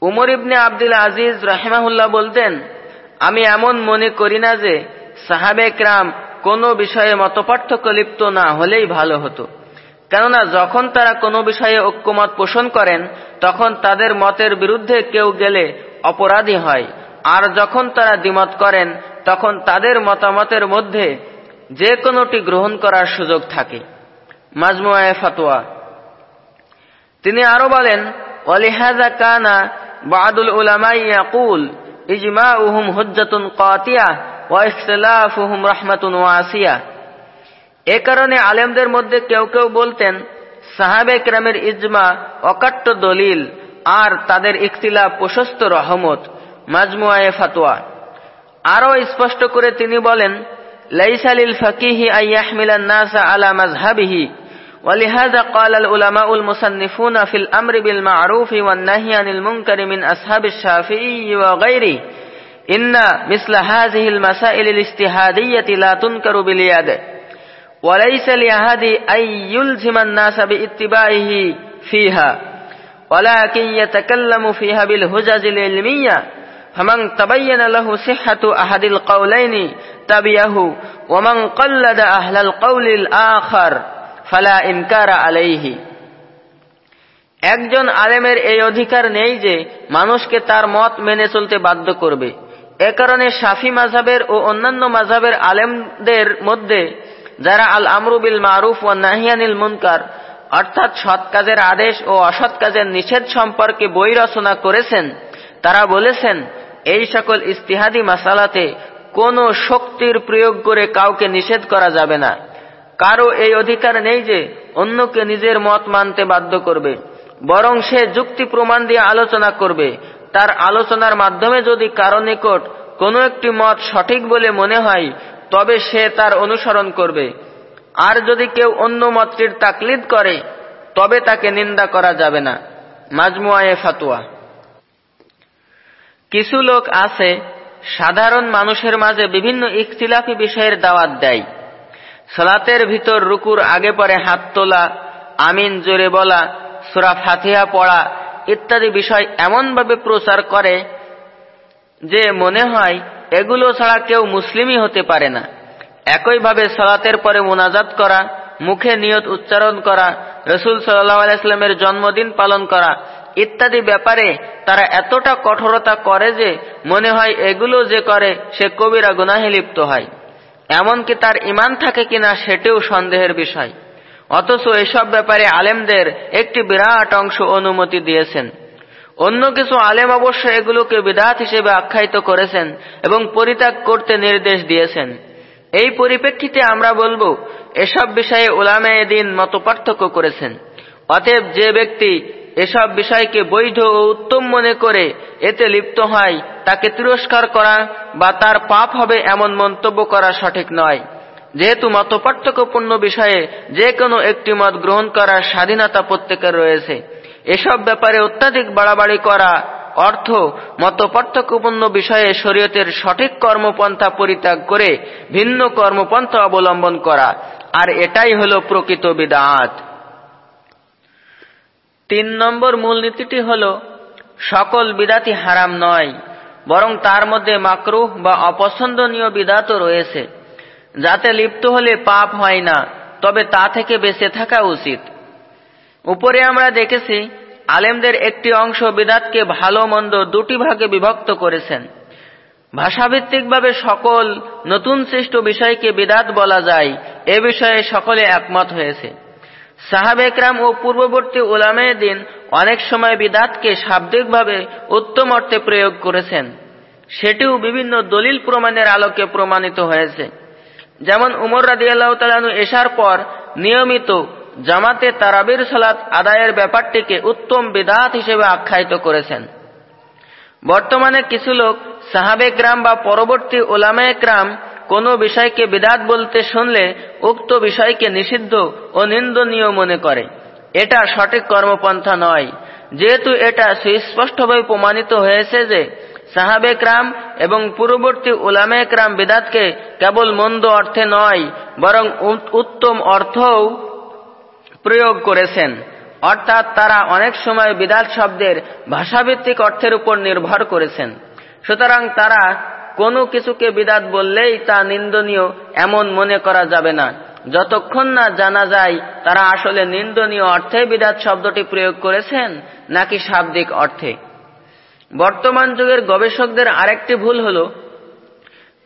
উমর ইবনে আব্দুল আজিজ রাহেমাহুল্লাহ বলতেন আমি এমন মনে করি না যে সাহাবেকরাম কোনো বিষয়ে মতপার্থক্য লিপ্ত না হলেই ভালো হতো কেননা যখন তারা কোনো বিষয়ে ঐক্যমত পোষণ করেন, তখন তাদের মতের বিরুদ্ধে কেউ গেলে অপরাধী হয়। আর যখন তারা দ্বিমত করেন, তখন তাদের মতামতের মধ্যে যে কোনোটি গ্রহণ করার সুযোগ থাকে। মাজমুয়ায় ফাতোয়া। তিনি আরও বলেন অলিহাজা কানা বাদুল উলামাই ইয়াকুল, ইজমাউহুম হুজ্জাতুন কাতিয়া ওয়া ইখতিলাফুহুম রাহমাতুন ওয়াসিয়া এ কারণে আলেমদের মধ্যে কেউ কেউ বলতেন সাহাবে ক্রামের ইজমা অকাট্য দলিল আর তাদের ইখতিলাফ প্রশস্ত রহমত মাজমুয়ায়ে ফাতোয়া আরও স্পষ্ট করে তিনি বলেন লাইসালিল ফকিহি আইয়াহমিলান নাসা আলা মাজহাবিহি ولهذا قال العلماء المصنفون في الأمر بالمعروف والنهي عن المنكر من أصحاب الشافعي وغيره إن مثل هذه المسائل الاجتهادية لا تنكر باليد وليس لأحد أن يلزم الناس باتباعه فيها ولكن يتكلم فيها بالهجج العلمية فمن تبين له صحة أحد القولين تبيه ومن قلد أهل القول الآخر ফালা ইনকার আলাইহি একজন আলেমের এই অধিকার নেই যে মানুষকে তার মত মেনে চলতে বাধ্য করবে এ কারণে শাফি মাঝাবের ও অন্যান্য মাঝাবের আলেমদের মধ্যে যারা আল আমরুবিল মারুফ ও নাহিয়ানিল মুনকার, অর্থাৎ সৎ কাজের আদেশ ও অসৎ কাজের নিষেধ সম্পর্কে বই রচনা করেছেন, তারা বলেছেন, এই সকল ইস্তিহাদি মাসালাতে কোনো শক্তির প্রয়োগ করে কাউকে নিষেধ করা যাবে না। কারও এই অধিকার নেই যে অন্যকে নিজের মত মানতে বাধ্য করবে, বরং সে যুক্তি প্রমাণ দিয়ে আলোচনা করবে। তার আলোচনার মাধ্যমে যদি কারও নিকট কোনো একটি মত সঠিক বলে মনে হয় তবে সে তার অনুসরণ করবে। আর যদি কেউ অন্য মতটির তাকলিদ করে, তবে তাকে নিন্দা করা যাবে না। মাজমুয়ায়ে ফাতুয়া। কিছু লোক আছে, সাধারণ মানুষের মাঝে বিভিন্ন ইখতিলাফি বিষয়ের দাওয়াত দেয়। সলাতের ভিতর রুকুর আগে পরে হাত তোলা, আমিন জোরে বলা, সুরা ফাতিহা পড়া ইত্যাদি বিষয় এমনভাবে প্রচার করে যে মনে হয় এগুলো ছাড়া কেউ মুসলিমই হতে পারে না। একইভাবে সলাতের পরে মোনাজাত করা, মুখে নিয়ত উচ্চারণ করা, রসুল আলাইস্লামের জন্মদিন পালন করা ইত্যাদি ব্যাপারে তারা এতটা কঠোরতা করে যে মনে হয় এগুলো যে করে সে কবিরা গুনাহে লিপ্ত হয়। এমনকি তার ইমান থাকে কিনা সেটিও সন্দেহের বিষয়। অথচ এসব ব্যাপারে আলেমদের একটি বিরাট অংশ অনুমতি দিয়েছেন। অন্য কিছু আলেম অবশ্য এগুলোকে বিদাত হিসেবে আখ্যায়িত করেছেন এবং পরিত্যাগ করতে নির্দেশ দিয়েছেন। এই পরিপ্রেক্ষিতে আমরা বলব, এসব বিষয়ে ওলামে এদিন মত পার্থক্য করেছেন। অতএব যে ব্যক্তি এসব বিষয়কে বৈধ ও উত্তম মনে করে এতে লিপ্ত হয়, তাকে তিরস্কার করা বা তার পাপ হবে এমন মন্তব্য করা সঠিক নয়। যেহেতু মত পার্থক্যপূর্ণ বিষয়ে যে কোনো একটি মত গ্রহণ করার স্বাধীনতা প্রত্যেকের রয়েছে। এসব ব্যাপারে অত্যাধিক বাড়াবাড়ি করা অর্থ, মত পার্থক্যপূর্ণ বিষয়ে শরীয়তের সঠিক কর্মপন্থা পরিত্যাগ করে ভিন্ন কর্মপন্থা অবলম্বন করা। আর এটাই হল প্রকৃত বিদাত। তিন নম্বর মূলনীতিটি হল, সকল বিদাতি হারাম নয়, বরং তার মধ্যে মাকরুহ বা অপছন্দনীয় বিদাতও রয়েছে। যাতে লিপ্ত হলে পাপ হয় না, তবে তা থেকে বেঁচে থাকা উচিত। উপরে আমরা দেখেছি, আলেমদের একটি অংশ বিদাতকে ভালো মন্দ দুটি ভাগে বিভক্ত করেছেন। ভাষাভিত্তিকভাবে সকল নতুন সৃষ্ট বিষয়কে বিদাত বলা যায়, এ বিষয়ে সকলে একমত হয়েছে। সাহাবেকরাম ও পূর্ববর্তী ওলামে দিন অনেক সময় বিদাতকে শাব্দিকভাবে উত্তম অর্থে প্রয়োগ করেছেন। সেটিও বিভিন্ন দলিল প্রমাণের আলোকে প্রমাণিত হয়েছে। যেমন উমর রাদিয়াল্লাহ তালানু এসার পর নিয়মিত জামাতে তারাবির সালাত আদায়ের ব্যাপারটিকে উত্তম বিদাত হিসেবে আখ্যায়িত করেছেন। বর্তমানে কিছু লোক সাহাবে গ্রাম বা পরবর্তী ওলামায় গ্রাম কোনো বিষয়কে বিদাত বলতে শুনলে উক্ত বিষয়কে নিষিদ্ধ ও নিন্দনীয় মনে করে। এটা সঠিক কর্মপন্থা নয়। যেহেতু এটা সুস্পষ্টভাবে প্রমাণিত হয়েছে যে সাহাবে ক্রাম এবং পূর্ববর্তী উলামে ক্রাম বিদাতকে কেবল মন্দ অর্থে নয়, বরং উত্তম অর্থও প্রয়োগ করেছেন। অর্থাৎ তারা অনেক সময় বিদাত শব্দের ভাষাভিত্তিক অর্থের উপর নির্ভর করেছেন। সুতরাং তারা কোনো কিছুকে বিদাত বললেই তা নিন্দনীয় এমন মনে করা যাবে না। যতক্ষণ না জানা যায় তারা আসলে নিন্দনীয় অর্থে বিদাত শব্দটি প্রয়োগ করেছেন, নাকি শাব্দিক অর্থে। বর্তমান যুগের গবেষকদের আরেকটি ভুল হল,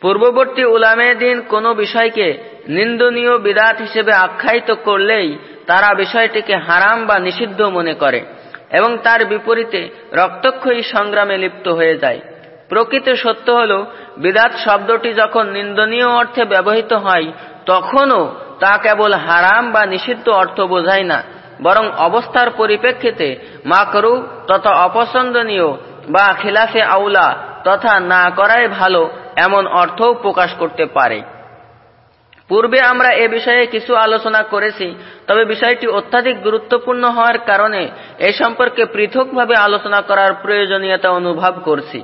পূর্ববর্তী উলামে দিন কোনো বিষয়কে নিন্দনীয় বিদাত হিসেবে আখ্যায়িত করলেই তারা বিষয়টিকে হারাম বা নিষিদ্ধ মনে করে এবং তার বিপরীতে রক্তক্ষয়ী সংগ্রামে লিপ্ত হয়ে যায়। প্রকৃত সত্য হল, বিদাত শব্দটি যখন নিন্দনীয় অর্থে ব্যবহৃত হয়, তখনও তা কেবল হারাম বা নিষিদ্ধ অর্থ বোঝায় না, বরং অবস্থার পরিপ্রেক্ষিতে মাকরু তথা অপছন্দনীয় বা খিলাফে আউলা তথা না করাই ভালো এমন অর্থও প্রকাশ করতে পারে। পূর্বে আমরা এ বিষয়ে কিছু আলোচনা করেছি, তবে বিষয়টি অত্যাধিক গুরুত্বপূর্ণ হওয়ার কারণে এ সম্পর্কে পৃথকভাবে আলোচনা করার প্রয়োজনীয়তা অনুভব করছি।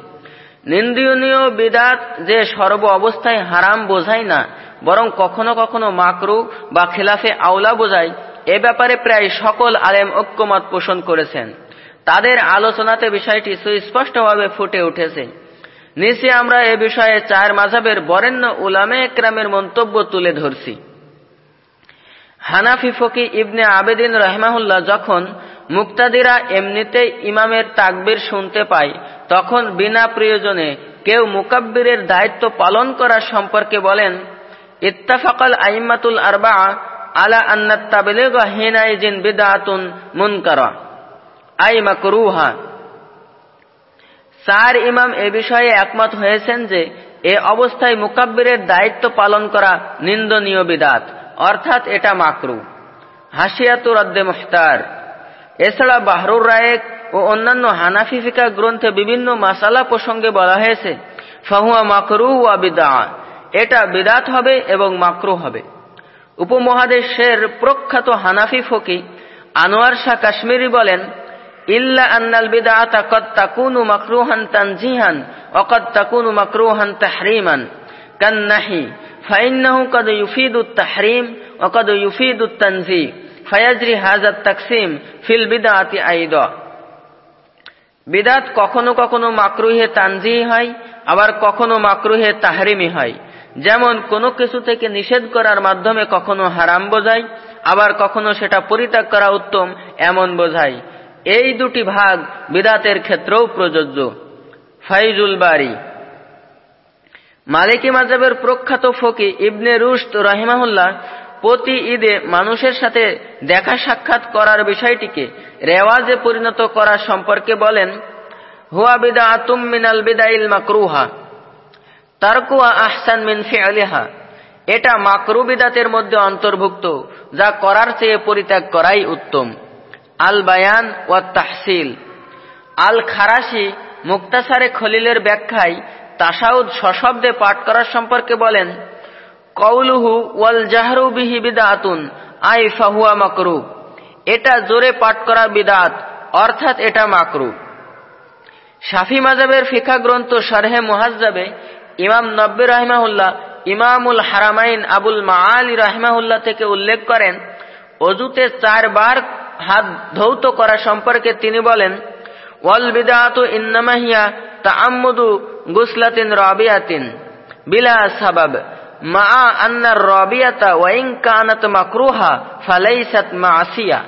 নিন্দনীয় বিদাত যে সর্ব অবস্থায় হারাম বোঝায় না, বরং কখনো কখনো মাকরু বা খেলাফে আওলা বোঝায়, এ ব্যাপারে প্রায় সকল আলেম ঐক্যমত পোষণ করেছেন। তাদের আলোচনাতে বিষয়টি সুস্পষ্টভাবে ফুটে উঠেছে। নিচে আমরা এ বিষয়ে চার মাঝাবের বরেণ্য উলামে একরামের মন্তব্য তুলে ধরছি। হানাফি ফকি ইবনে আবেদিন রহমাহুল্লাহ যখন মুক্তাদিরা এমনিতেই ইমামের তাকবির শুনতে পায়, তখন বিনা প্রয়োজনে কেউ মুকাব্বিরের দায়িত্ব পালন করার সম্পর্কে বলেন, ইত্তাফাকাল আইমাতুল আরবা আলা আন্নাত তাবলিগ হিনাইজিন মুনকারা, আই মাকরুহা। চার ইমাম এ বিষয়ে একমত হয়েছেন যে, এ অবস্থায় মুকাব্বিরের দায়িত্ব পালন করা নিন্দনীয় বিদাত, অর্থাৎ এটা মাকরু। হাসিয়াতুর রদ্দে মুখতার। এছাড়া বাহরুর রায়েক ও অন্যান্য হানাফি ফিকা গ্রন্থে বিভিন্ন মাসালা প্রসঙ্গে বলা হয়েছে, ফাহুয়া মাকরু ওয়া বিদা এটা বিদাত হবে এবং মাকরু হবে। উপমহাদেশের প্রখ্যাত হানাফি ফকি আনোয়ার শাহ কাশ্মীরি বলেন ইল্লা আন্নাল বিদআতা কদ তাকুনু মাকরুহান তানজিহান ওয়া কদ তাকুনু মাকরুহান তাহরিমান কান্নাহি। ফাইন্নাহু কদ ইউফিদু তাহরিম ওয়া কদ ইউফিদু তানজি। ফায়াজরি হাযা Taksim feel বিদআতি আইদা। বিদাত কখনো কখনো মাকরুহে তানজি হয়, আবার কখনো মাকরুহে তাহরিমি হয়। যেমন কোনো কিছু থেকে নিষেধ করার মাধ্যমে কখনো হারাম বোঝায়, আবার কখনো সেটা পরিত্যাগ করা উত্তম, এমন বোঝায়। এই দুটি ভাগ বিদাতের ক্ষেত্রেও প্রযোজ্য। ফাইজুল বাড়ি মালিকী মাজাবের প্রখ্যাত ফকি ইবনে রুশদ রহিমাহুল্লাহ প্রতি ঈদে মানুষের সাথে দেখা সাক্ষাৎ করার বিষয়টিকে রেওয়াজে পরিণত করা সম্পর্কে বলেন, হুয়া বিদা আতুম মিনাল বিদাইল মাকরুহা, তারকুয়া আহসান মিন ফিআলিহা। এটা মাকরু বিদাতের মধ্যে অন্তর্ভুক্ত, যা করার চেয়ে পরিত্যাগ করাই উত্তম। আল বায়ান ওয়া তাহসিল। আল খারাসি মুক্তাসারে খলিলের ব্যাখ্যায় তাসাউদ সশব্দে পাঠ করার সম্পর্কে বলেন কৌলুহু ওয়াল জাহরু বিহি বিদাতুন, আই ফাহুয়া মাকরু। এটা জোরে পাঠ করা বিদাত, অর্থাৎ এটা মাকরু। শাফি মাজাবের ফিকা গ্রন্থ শারহে মুহাজ্জাবে ইমাম নব্বে রাহমাহুল্লাহ, ইমামুল হারামাইন আবুল মাআলি রাহমাহুল্লাহ থেকে উল্লেখ করেন, অজুতে চারবার হাত ধৌত করা সম্পর্কে তিনি বলেন, ওয়াল বিদাতু ইন্নামাহিয়া তাআম্মুদু গুসলাতিন রাবিয়াতিন বিলা সাবাব। মা আন্নার রবিয়াতা ওয়াইন কানাত মাকরুহা ফালাইসাত মাসিয়া।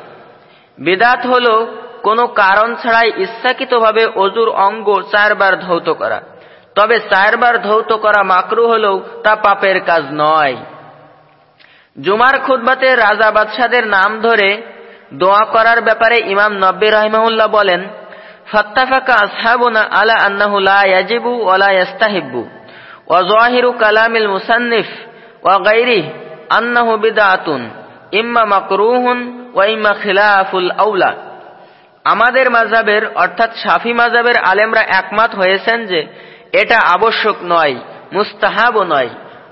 বিদাত হলো কোনো কারণ ছাড়াই ইচ্ছাকৃতভাবে অজুর অঙ্গ চারবার ধৌত করা। তবে চারবার ধৌত করা মাকরু হলেও তা পাপের কাজ নয়। জুমার খুদ্বাতে রাজা বাদশাদের নাম ধরে দোয়া করার ব্যাপারে ইমাম নব্বী রহমাউল্লাহ বলেন আলা কালামিল আউলা। আমাদের মাযহাবের, অর্থাৎ শাফি মাযহাবের আলেমরা একমত হয়েছেন যে, এটা আবশ্যক নয় মুস্তাহাবও নয়।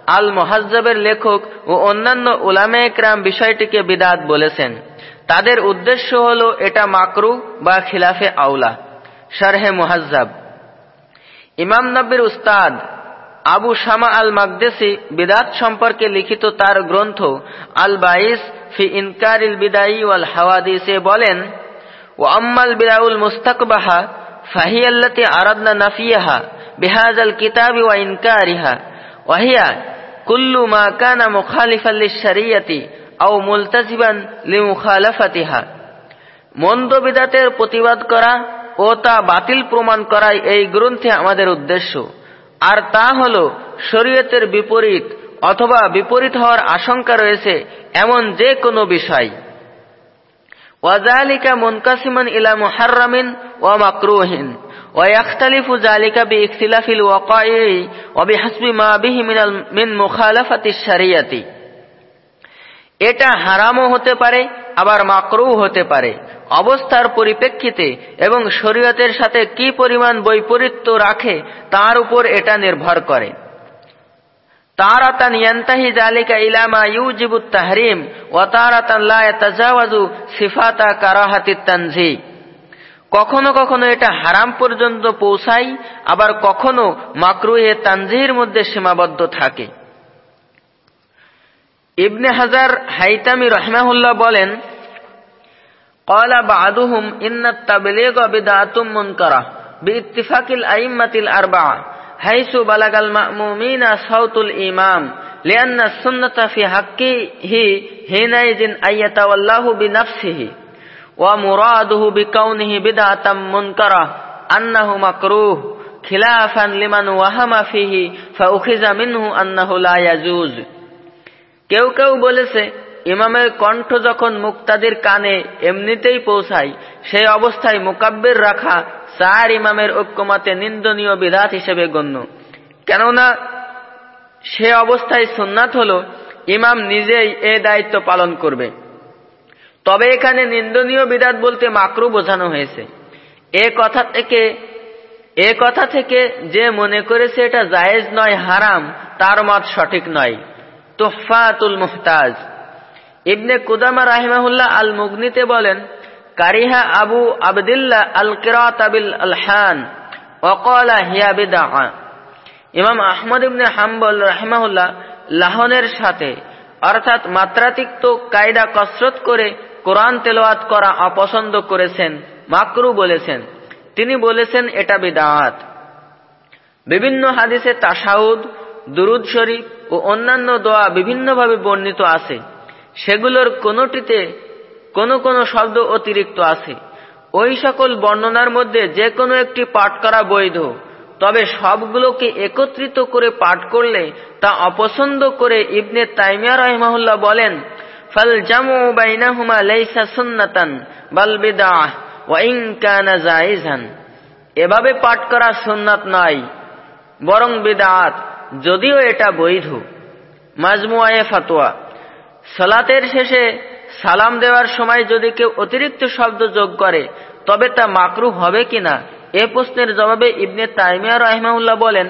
আল মোহাজ্জবের লেখক ও অন্যান্য উলামে একরাম বিষয়টিকে বিদাত বলেছেন। তাদের উদ্দেশ্য হল এটা মাকরু বা খিলাফে আউলা শারহে মুহাজ্জাব। ইমাম নব্বির উস্তাদ আবু শামা আল মাকদেসি বিদাত সম্পর্কে লিখিত তার গ্রন্থ আল বাইস ফি ইনকারিল বিদায়ী ওয়াল হাওয়াদিসে বলেন ও আম্মাল বিদাউল মুস্তাকবাহা ফাহিয়াল্লাতি আরাদনা নাফিয়াহা বিহাজাল কিতাবি ওয়া ইনকারিহা ওয়াহিয়া কুল্লু মা কানা মুখালিফাল লিশরিয়াতি আও মুলতাজিবান লিমুখালাফাতিহা মন্দ বিদাতের প্রতিবাদ করা ও তা বাতিল প্রমাণ করাই এই গ্রন্থে আমাদের উদ্দেশ্য আর তা হল শরীয়তের বিপরীত অথবা বিপরীত হওয়ার আশঙ্কা রয়েছে এমন যে কোনো বিষয় ওয়াজালিকা মুনকাসিমান ইলা মুহাররামিন ওয়া মাকরুহিন ويختلف ذلك باختلاف الوقائع وبحسب ما به من من مخالفة الشريعة এটা হারামও হতে পারে, আবার মাকরু হতে পারে। অবস্থার পরিপ্রেক্ষিতে এবং শরীয়তের সাথে কি পরিমাণ বৈপরীত্য রাখে, তার উপর এটা নির্ভর করে। ইয়ান্তাহি জালিকা তাহরিম সিফাতা কখনো কখনো এটা হারাম পর্যন্ত পৌঁছায়, আবার কখনো মাকরুহে তানজির মধ্যে সীমাবদ্ধ থাকে। ইবনে হাজার হাইতামি রহমাহুল্লাহ বলেন قال بعضهم إن التبليغ بدعة منكرة باتفاق الأئمة الأربعة حيث بلغ المأمومين صوت الإمام لأن السنة في حقه حينئذ أن يتولاه بنفسه ومراده بكونه بدعة منكرة أنه مكروه خلافا لمن وهم فيه فأخذ منه أنه لا يجوز কেউ কেউ বলেছে, ইমামের কণ্ঠ যখন মুক্তাদির কানে এমনিতেই পৌঁছায়, সেই অবস্থায় মোকাব্বের রাখা চার ইমামের ঐক্যমতে নিন্দনীয় বিধাত হিসেবে গণ্য। কেননা, সে অবস্থায় সুন্নাত হল, ইমাম নিজেই এ দায়িত্ব পালন করবে। তবে এখানে নিন্দনীয় বিদাত বলতে মাকরু বোঝানো হয়েছে। এ কথা থেকে, এ কথা থেকে যে মনে করেছে এটা জায়েজ নয়, হারাম, তার মত সঠিক নয়। তোফাতুল মুহতাজ। ইবনে কুদামা রাহিমাহুল্লাহ আল মুগনিতে বলেন, কারিহা আবু আবদুল্লাহ আল কিরাতাবিল আলহান ওকলা হিয়া বিদা ইমাম আহমদ ইবনে হাম্বল রাহিমাহুল্লাহ লাহনের সাথে, অর্থাৎ মাত্রাতিক্ত কায়দা কসরত করে কোরআন তেলোয়াত করা অপছন্দ করেছেন, মাকরু বলেছেন। তিনি বলেছেন, এটা বিদাত বিভিন্ন হাদিসে তাসাউদ দুরুদ শরীফ ও অন্যান্য দোয়া বিভিন্নভাবে বর্ণিত আছে। সেগুলোর কোনোটিতে কোনো কোনো শব্দ অতিরিক্ত আছে। ওই সকল বর্ণনার মধ্যে যে কোনো একটি পাঠ করা বৈধ। তবে সবগুলোকে একত্রিত করে পাঠ করলে তা অপছন্দ করে ইবনে তাইমিয়া রহমাহুল্লাহ বলেন, ফাল জামু বাইনাহুমা লাইসা সুন্নাতান বাল ওয়া এভাবে পাঠ করা সুন্নাত নয়, বরং বিদাত যদিও এটা বৈধ। মাজমুয়ায়ে ফাতোয়া। সালাতের শেষে সালাম দেওয়ার সময় যদি কেউ অতিরিক্ত শব্দ যোগ করে, তবে তা মাকরু হবে কিনা এ প্রশ্নের জবাবে ইবনে তাইমিয়া রহমাউল্লাহ বলেন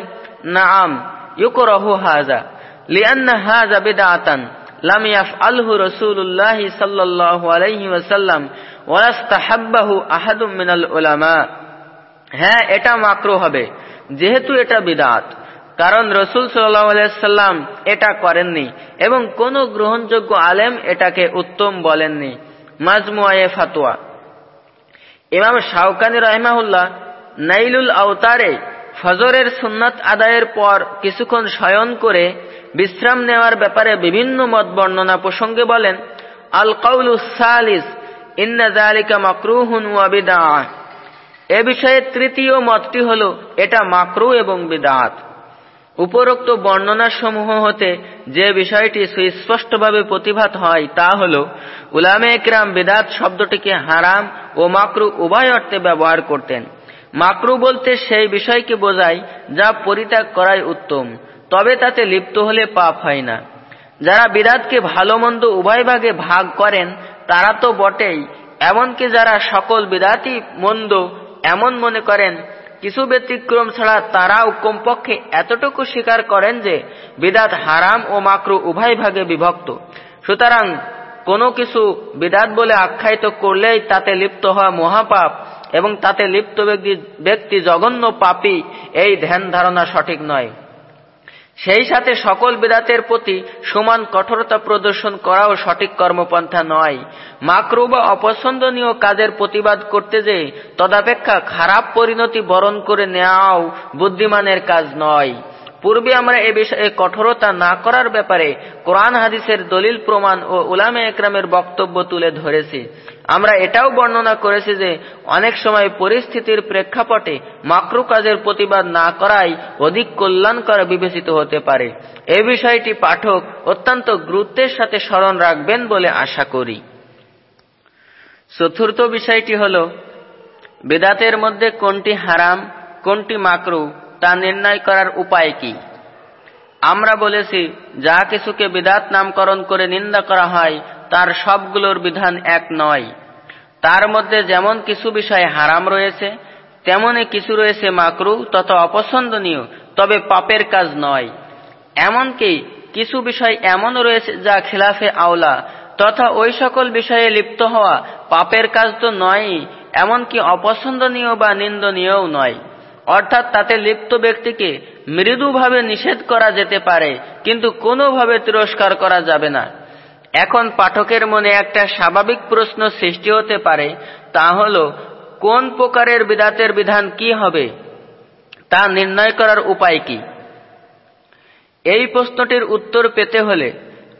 নাম ইউকরহু হাজা লিয়ান্না হাজা বিদাতান লাম ইয়াফআলহু রাসূলুল্লাহ সাল্লাল্লাহু আলাইহি ওয়াসাল্লাম ওয়ালাস্তাহাব্বাহু আহাদুম মিনাল উলামা। হ্যাঁ এটা মাকরু হবে, যেহেতু এটা বিদাত কারণ রসুল সাল্লাম এটা করেননি এবং কোন গ্রহণযোগ্য আলেম এটাকে উত্তম বলেননি। মাজমুয়ায়ে ফাতোয়া। ইমাম শাহকানি রহমাহুল্লাহ নাইলুল আওতারে ফজরের সুন্নাত আদায়ের পর কিছুক্ষণ শয়ন করে বিশ্রাম নেওয়ার ব্যাপারে বিভিন্ন মত বর্ণনা প্রসঙ্গে বলেন, আল কাউলু সালিস, ইন্না জালিকা মাকরুহুন এ বিষয়ে তৃতীয় মতটি হল, এটা মাকরু এবং বিদাত উপরোক্ত বর্ণনা সমূহ হতে যে বিষয়টি সুস্পষ্টভাবে প্রতিভাত হয় তা হল, উলামে একরাম বিদাত শব্দটিকে হারাম ও মাকরু উভয় অর্থে ব্যবহার করতেন। মাকরু বলতে সেই বিষয়কে বোঝায় যা পরিত্যাগ করাই উত্তম, তবে তাতে লিপ্ত হলে পাপ হয় না। যারা বিদাতকে ভালো মন্দ উভয় ভাগে ভাগ করেন, তারা তো বটেই, এমনকি যারা সকল বিদাতি মন্দ, এমন মনে করেন কিছু ব্যতিক্রম ছাড়া তারাও কমপক্ষে এতটুকু স্বীকার করেন যে বিদাত হারাম ও মাকরু উভয় ভাগে বিভক্ত। সুতরাং কোনো কিছু বিদাত বলে আখ্যায়িত করলেই তাতে লিপ্ত হওয়া মহাপাপ এবং তাতে লিপ্ত ব্যক্তি জঘন্য পাপি এই ধ্যান ধারণা সঠিক নয়। সেই সাথে সকল বেদাতের প্রতি সমান কঠোরতা প্রদর্শন করাও সঠিক কর্মপন্থা নয়। মাকরু বা অপছন্দনীয় কাজের প্রতিবাদ করতে যে তদাপেক্ষা খারাপ পরিণতি বরণ করে নেওয়াও বুদ্ধিমানের কাজ নয়। পূর্বে আমরা এ বিষয়ে কঠোরতা না করার ব্যাপারে কোরআন হাদিসের দলিল প্রমাণ ও উলামে একরামের বক্তব্য তুলে ধরেছি। আমরা এটাও বর্ণনা করেছি যে অনেক সময় পরিস্থিতির প্রেক্ষাপটে মাকরু কাজের প্রতিবাদ না করাই অধিক কল্যাণকর বিবেচিত হতে পারে। এ বিষয়টি পাঠক অত্যন্ত গুরুত্বের সাথে স্মরণ রাখবেন বলে আশা করি। চতুর্থ বিষয়টি হল, বেদাতের মধ্যে কোনটি হারাম, কোনটি মাকরু? তা নির্ণয় করার উপায় কি? আমরা বলেছি, যা কিছুকে বিদাত নামকরণ করে নিন্দা করা হয়, তার সবগুলোর বিধান এক নয়। তার মধ্যে যেমন কিছু বিষয় হারাম রয়েছে তেমনই কিছু রয়েছে মাকরু তথা অপছন্দনীয়, তবে পাপের কাজ নয়। এমনকি কিছু বিষয় এমন রয়েছে যা খিলাফে আওলা, তথা ওই সকল বিষয়ে লিপ্ত হওয়া পাপের কাজ তো নয়ই, এমনকি অপছন্দনীয় বা নিন্দনীয়ও নয়। অর্থাৎ তাতে লিপ্ত ব্যক্তিকে মৃদুভাবে নিষেধ করা যেতে পারে, কিন্তু কোনোভাবে তিরস্কার করা যাবে না। এখন পাঠকের মনে একটা স্বাভাবিক প্রশ্ন সৃষ্টি হতে পারে, তা হল, কোন প্রকারের বিদাতের বিধান কি হবে? তা নির্ণয় করার উপায় কি? এই প্রশ্নটির উত্তর পেতে হলে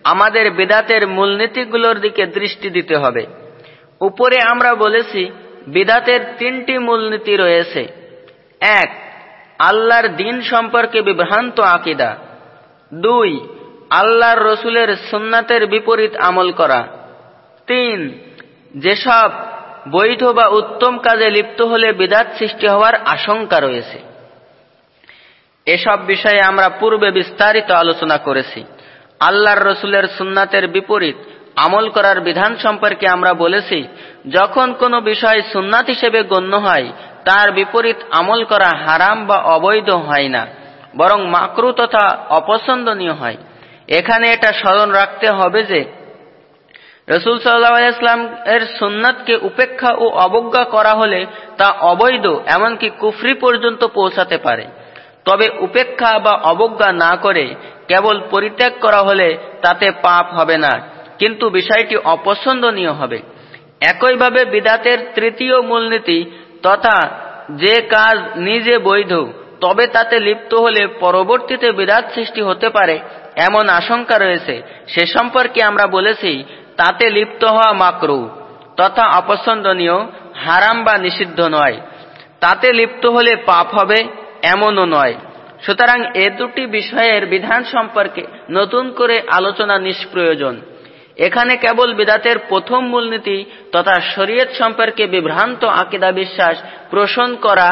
আমাদের বিদাতের মূলনীতিগুলোর দিকে দৃষ্টি দিতে হবে। উপরে আমরা বলেছি, বিদাতের তিনটি মূলনীতি রয়েছে। এক, আল্লাহর দিন সম্পর্কে বিভ্রান্ত আকিদা। দুই, আল্লাহর রসুলের সুন্নাতের বিপরীত আমল করা। তিন, যেসব বৈধ বা উত্তম কাজে লিপ্ত হলে বিদাত সৃষ্টি হওয়ার আশঙ্কা রয়েছে। এসব বিষয়ে আমরা পূর্বে বিস্তারিত আলোচনা করেছি। আল্লাহর রসুলের সুন্নাতের বিপরীত আমল করার বিধান সম্পর্কে আমরা বলেছি, যখন কোনো বিষয় সুন্নাত হিসেবে গণ্য হয় তার বিপরীত আমল করা হারাম বা অবৈধ হয় না, বরং মাকরু তথা অপছন্দনীয় হয়। এখানে এটা স্মরণ রাখতে হবে যে, রসুল সাল্লাহাম এর সুন্নাতকে উপেক্ষা ও অবজ্ঞা করা হলে তা অবৈধ, এমনকি কুফরি পর্যন্ত পৌঁছাতে পারে। তবে উপেক্ষা বা অবজ্ঞা না করে কেবল পরিত্যাগ করা হলে তাতে পাপ হবে না, কিন্তু বিষয়টি অপছন্দনীয় হবে। একইভাবে বিদাতের তৃতীয় মূলনীতি তথা যে কাজ নিজে বৈধ, তবে তাতে লিপ্ত হলে পরবর্তীতে বিরাট সৃষ্টি হতে পারে, এমন আশঙ্কা রয়েছে। সে সম্পর্কে আমরা বলেছি, তাতে লিপ্ত হওয়া মাকরু, তথা অপছন্দনীয়, হারাম বা নিষিদ্ধ নয়। তাতে লিপ্ত হলে পাপ হবে, এমনও নয়। সুতরাং এ দুটি বিষয়ের বিধান সম্পর্কে নতুন করে আলোচনা নিষ্প্রয়োজন। এখানে কেবল বিদাতের প্রথম মূলনীতি তথা শরীয়ত সম্পর্কে বিভ্রান্ত আকিদা বিশ্বাস পোষণ করা,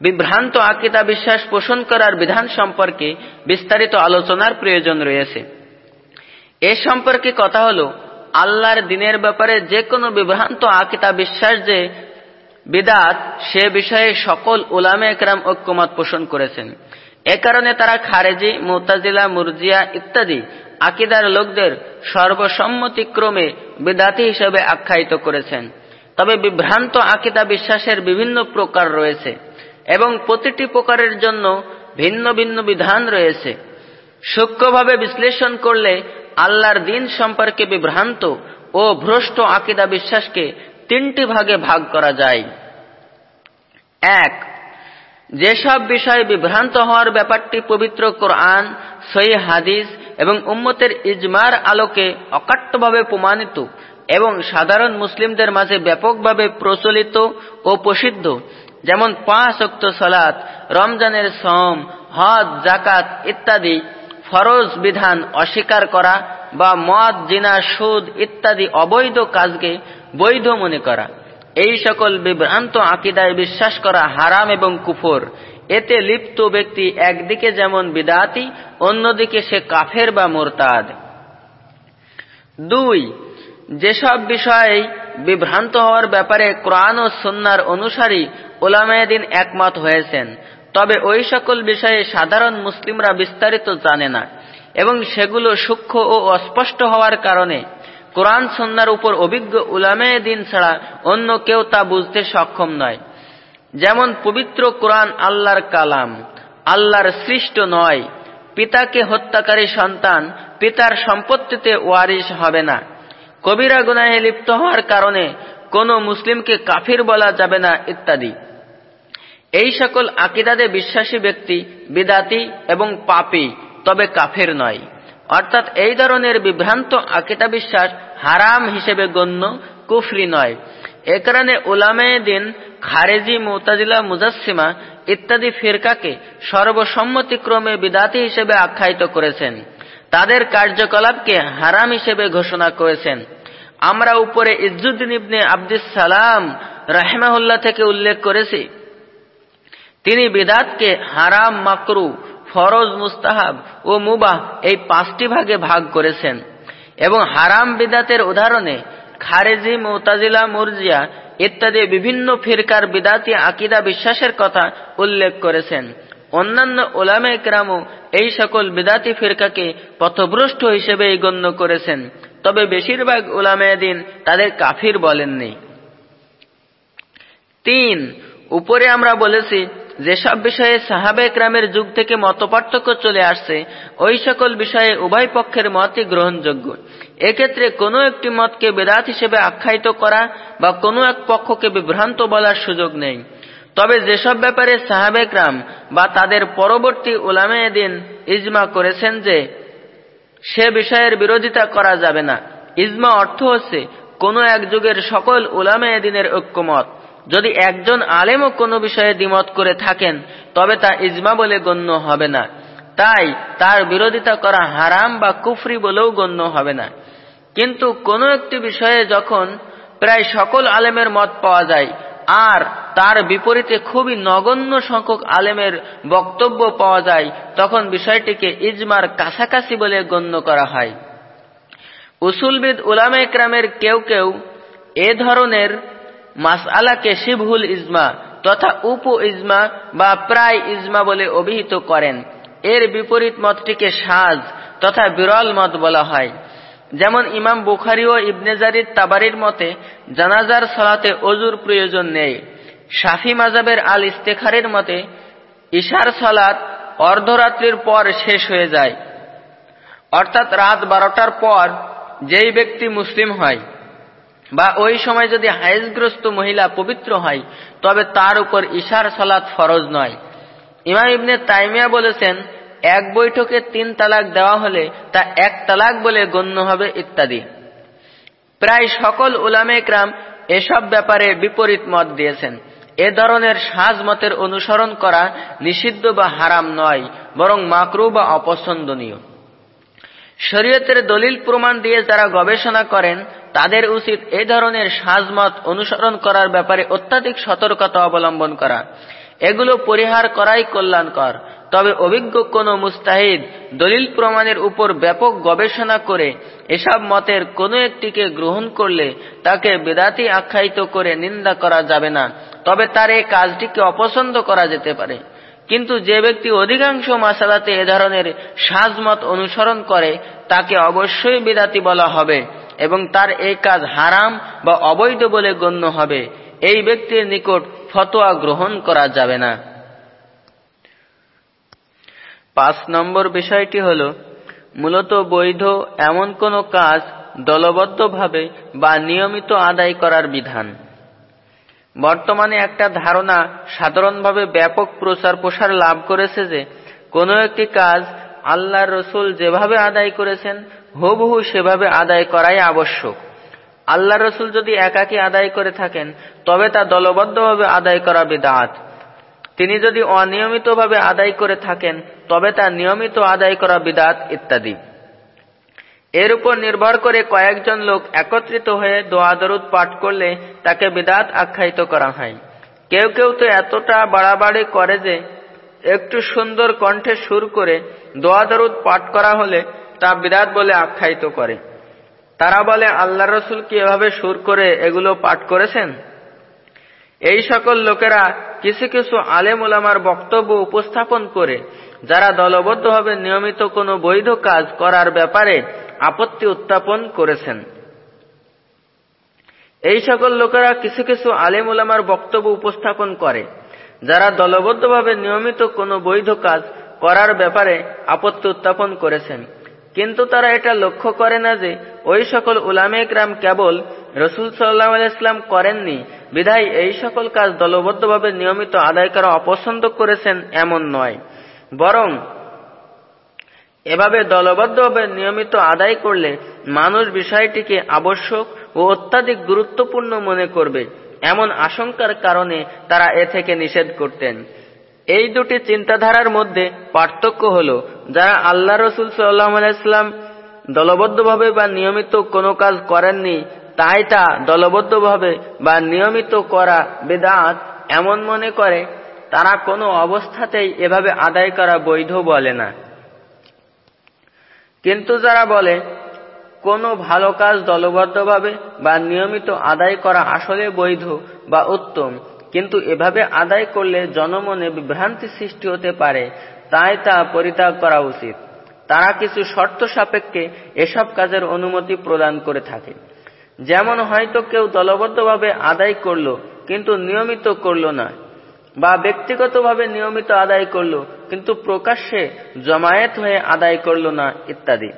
বিভ্রান্ত আকিদা বিশ্বাস পোষণ করার বিধান সম্পর্কে বিস্তারিত আলোচনার প্রয়োজন রয়েছে। এ সম্পর্কে কথা হল, আল্লাহর দিনের ব্যাপারে যে কোনো বিভ্রান্ত আকিতা বিশ্বাস যে বিদাত সে বিষয়ে সকল ওলামে একরাম ঐক্যমত পোষণ করেছেন। এ কারণে তারা খারেজি, মোতাজিলা, মুরজিয়া ইত্যাদি আকিদার লোকদের সর্বসম্মতিক্রমে বিদাতি হিসেবে আখ্যায়িত করেছেন। তবে বিভ্রান্ত আকিদা বিশ্বাসের বিভিন্ন প্রকার রয়েছে এবং প্রতিটি প্রকারের জন্য ভিন্ন ভিন্ন বিধান রয়েছে। সূক্ষ্মভাবে বিশ্লেষণ করলে আল্লাহর দিন সম্পর্কে বিভ্রান্ত ও ভ্রষ্ট আকিদা বিশ্বাসকে তিনটি ভাগে ভাগ করা যায়। এক যেসব বিষয়ে বিভ্রান্ত হওয়ার ব্যাপারটি পবিত্র কোরআন সই হাদিস এবং উম্মতের ইজমার আলোকে অকাট্যভাবে প্রমাণিত এবং সাধারণ মুসলিমদের মাঝে ব্যাপকভাবে প্রচলিত ও প্রসিদ্ধ, যেমন পাঁচ অক্ত সলাৎ রমজানের সম হজ জাকাত ইত্যাদি ফরজ বিধান অস্বীকার করা বা মদ, জিনা, সুদ ইত্যাদি অবৈধ কাজকে বৈধ মনে করা। এই সকল বিভ্রান্ত আকিদায় বিশ্বাস করা হারাম এবং কুফর। এতে লিপ্ত ব্যক্তি একদিকে যেমন বিদাতি, অন্যদিকে সে কাফের বা মোরতাদ। দুই, যেসব বিষয়ে বিভ্রান্ত হওয়ার ব্যাপারে কোরআন ও সন্ন্যার অনুসারী ওলামায়দিন একমত হয়েছেন, তবে ওই সকল বিষয়ে সাধারণ মুসলিমরা বিস্তারিত জানে না এবং সেগুলো সূক্ষ্ম ও অস্পষ্ট হওয়ার কারণে কোরআন সন্ন্যার উপর অভিজ্ঞ উলামে দিন ছাড়া অন্য কেউ তা বুঝতে সক্ষম নয়। যেমন পবিত্র কোরআন আল্লাহর কালাম, আল্লাহর সৃষ্ট নয়। পিতাকে হত্যাকারী সন্তান পিতার সম্পত্তিতে ওয়ারিস হবে না। কবিরা গুনাহে লিপ্ত হওয়ার কারণে কোন মুসলিমকে কাফির বলা যাবে না ইত্যাদি। এই সকল আকিদাদে বিশ্বাসী ব্যক্তি বিদাতি এবং পাপি, তবে কাফের নয়। অর্থাৎ এই ধরনের বিভ্রান্ত আকিদা বিশ্বাস হারাম হিসেবে গণ্য, কুফরি নয়। এ কারণে ওলামে দিন, খারেজি, মোতাজিলা মুজাসিমা ইত্যাদি ফিরকাকে সর্বসম্মতিক্রমে বিদাতি হিসেবে আখ্যায়িত করেছেন। তাদের কার্যকলাপকে হারাম হিসেবে ঘোষণা করেছেন। আমরা উপরে ইজ্জুদ্দিন ইবনে আব্দুস সালাম রাহেমাহুল্লাহ থেকে উল্লেখ করেছি। তিনি বিদাতকে হারাম, মাকরু ফরজ মুস্তাহাব ও মুবাহ এই পাঁচটি ভাগে ভাগ করেছেন। এবং হারাম বিদাতের উদাহরণে খারেজি, মোতাজিলা, মুরজিয়া ইত্যাদি বিভিন্ন ফিরকার বিদাতি আকিদা বিশ্বাসের কথা উল্লেখ করেছেন। অন্যান্য ওলামে একরামও এই সকল বিদাতি ফিরকাকে পথভ্রষ্ট হিসেবে গণ্য করেছেন। তবে বেশিরভাগ দিন তাদের কাফির বলেননি। তিন, উপরে আমরা বলেছি যেসব বিষয়ে সাহাবে একরামের যুগ থেকে মতপার্থক্য চলে আসছে, ওই সকল বিষয়ে উভয় পক্ষের মতই গ্রহণযোগ্য। এক্ষেত্রে কোনো একটি মতকে বেদাত হিসেবে আখ্যায়িত করা বা কোনো এক পক্ষকে বিভ্রান্ত বলার সুযোগ নেই। তবে যেসব ব্যাপারে সাহাবে সাহাবেকরাম বা তাদের পরবর্তী ওলামে দিন ইজমা করেছেন যে, সে বিষয়ের বিরোধিতা করা যাবে না। ইজমা অর্থ হচ্ছে কোনো এক যুগের সকল ওলামে দিনের ঐক্যমত। যদি একজন আলেমও কোনো বিষয়ে দ্বিমত করে থাকেন, তবে তা ইজমা বলে গণ্য হবে না। তাই তার বিরোধিতা করা হারাম বা কুফরি বলেও গণ্য হবে না। কিন্তু কোনো একটি বিষয়ে যখন প্রায় সকল আলেমের মত পাওয়া যায়, আর তার বিপরীতে খুবই নগণ্য সংখ্যক আলেমের বক্তব্য পাওয়া যায়, তখন বিষয়টিকে ইজমার কাছাকাছি বলে গণ্য করা হয়। উসুলবিদ উলামে ইকরামের কেউ কেউ এ ধরনের মাসআলাকে শিবহুল ইজমা তথা উপ ইজমা বা প্রায় ইজমা বলে অভিহিত করেন। এর বিপরীত মতটিকে সাজ তথা বিরল মত বলা হয়। যেমন ইমাম বুখারি ও ইবনেজারির তাবারির মতে, জানাজার সলাতে অজুর প্রয়োজন নেই। শাফি মাজাবের আল ইস্তেখারের মতে ইশার সলাত অর্ধরাত্রির পর শেষ হয়ে যায়। অর্থাৎ রাত বারোটার পর যেই ব্যক্তি মুসলিম হয় বা ওই সময় যদি হাইজগ্রস্ত মহিলা পবিত্র হয়, তবে তার উপর ইশার সালাত ফরজ নয়। ইমাম ইবনে তাইমিয়া বলেছেন, এক বৈঠকে তিন তালাক দেওয়া হলে তা এক তালাক বলে গণ্য হবে ইত্যাদি। প্রায় সকল উলামে ক্রাম এসব ব্যাপারে বিপরীত মত দিয়েছেন। এ ধরনের সাজ মতের অনুসরণ করা নিষিদ্ধ বা হারাম নয়, বরং মাকরু বা অপছন্দনীয়। শরীয়তের দলিল প্রমাণ দিয়ে যারা গবেষণা করেন তাদের উচিত এ ধরনের সাজমত অনুসরণ করার ব্যাপারে অত্যাধিক সতর্কতা অবলম্বন করা। এগুলো পরিহার করাই কল্যাণকর। তবে অভিজ্ঞ কোন মুস্তাহিদ দলিল প্রমাণের উপর ব্যাপক গবেষণা করে এসব মতের কোনো একটিকে গ্রহণ করলে তাকে বেদাতি আখ্যায়িত করে নিন্দা করা যাবে না, তবে তার এই কাজটিকে অপছন্দ করা যেতে পারে। কিন্তু যে ব্যক্তি অধিকাংশ মাসালাতে এ ধরনের সাজমত অনুসরণ করে, তাকে অবশ্যই বিদাতি বলা হবে। এবং তার এই কাজ হারাম বা অবৈধ বলে গণ্য হবে। এই ব্যক্তির নিকট ফতোয়া গ্রহণ করা যাবে না। পাঁচ নম্বর বিষয়টি হল, মূলত বৈধ এমন কোনো কাজ দলবদ্ধভাবে বা নিয়মিত আদায় করার বিধান। বর্তমানে একটা ধারণা সাধারণভাবে ব্যাপক প্রচার প্রসার লাভ করেছে যে, কোনো একটি কাজ আল্লাহ রসুল যেভাবে আদায় করেছেন হুবহু সেভাবে আদায় করাই আবশ্যক। আল্লাহ রসুল যদি একাকী আদায় করে থাকেন, তবে তা দলবদ্ধভাবে আদায় করা বিদাত। তিনি যদি অনিয়মিতভাবে আদায় করে থাকেন, তবে তা নিয়মিত আদায় করা বিদাত ইত্যাদি। এর উপর নির্ভর করে কয়েকজন লোক একত্রিত হয়ে দোয়া দরুদ পাঠ করলে তাকে বিদাত আখ্যায়িত করা হয়। কেউ কেউ তো এতটা বাড়াবাড়ি করে যে, একটু সুন্দর কণ্ঠে সুর করে দোয়া দরুদ পাঠ করা হলে তা বিদাত বলে আখ্যায়িত করে। তারা বলে, আল্লাহ রসুল কি এভাবে সুর করে এগুলো পাঠ করেছেন? এই সকল লোকেরা কিছু কিছু আলেম ওলামার বক্তব্য উপস্থাপন করে, যারা দলবদ্ধভাবে নিয়মিত কোনো বৈধ কাজ করার ব্যাপারে আপত্তি উত্থাপন করেছেন। এই সকল লোকেরা কিছু কিছু আলেম ওলামার বক্তব্য উপস্থাপন করে, যারা দলবদ্ধভাবে নিয়মিত কোনো বৈধ কাজ করার ব্যাপারে আপত্তি উত্থাপন করেছেন। কিন্তু তারা এটা লক্ষ্য করে না যে ওই সকল উলামে গ্রাম কেবল রসুল সাল্লাহ আলাইসলাম করেননি। বিধায় এই সকল কাজ দলবদ্ধভাবে নিয়মিত আদায় করা অপছন্দ করেছেন এমন নয়। বরং এভাবে দলবদ্ধভাবে নিয়মিত আদায় করলে মানুষ বিষয়টিকে আবশ্যক ও অত্যাধিক গুরুত্বপূর্ণ মনে করবে। এমন আশঙ্কার কারণে তারা এ থেকে নিষেধ করতেন। এই দুটি চিন্তাধারার মধ্যে পার্থক্য হল যারা আল্লাহ রসুল সাল্লাম দলবদ্ধভাবে বা নিয়মিত কোনো কাজ করেননি, তাই তা দলবদ্ধভাবে বা নিয়মিত করা বেদাত এমন মনে করে, তারা কোনো অবস্থাতেই এভাবে আদায় করা বৈধ বলে না। কিন্তু যারা বলে, কোনো ভালো কাজ দলবদ্ধভাবে বা নিয়মিত আদায় করা আসলে বৈধ বা উত্তম কিন্তু এভাবে আদায় করলে জনমনে বিভ্রান্তি সৃষ্টি হতে পারে, তাই তা পরিত্যাগ করা উচিত। তারা কিছু শর্ত সাপেক্ষে এসব কাজের অনুমতি প্রদান করে থাকে। যেমন হয়তো কেউ দলবদ্ধভাবে আদায় করল, কিন্তু নিয়মিত করল না, বা ব্যক্তিগতভাবে নিয়মিত আদায় করল, কিন্তু প্রকাশ্যে জমায়েত হয়ে আদায় করল না, ইত্যাদি।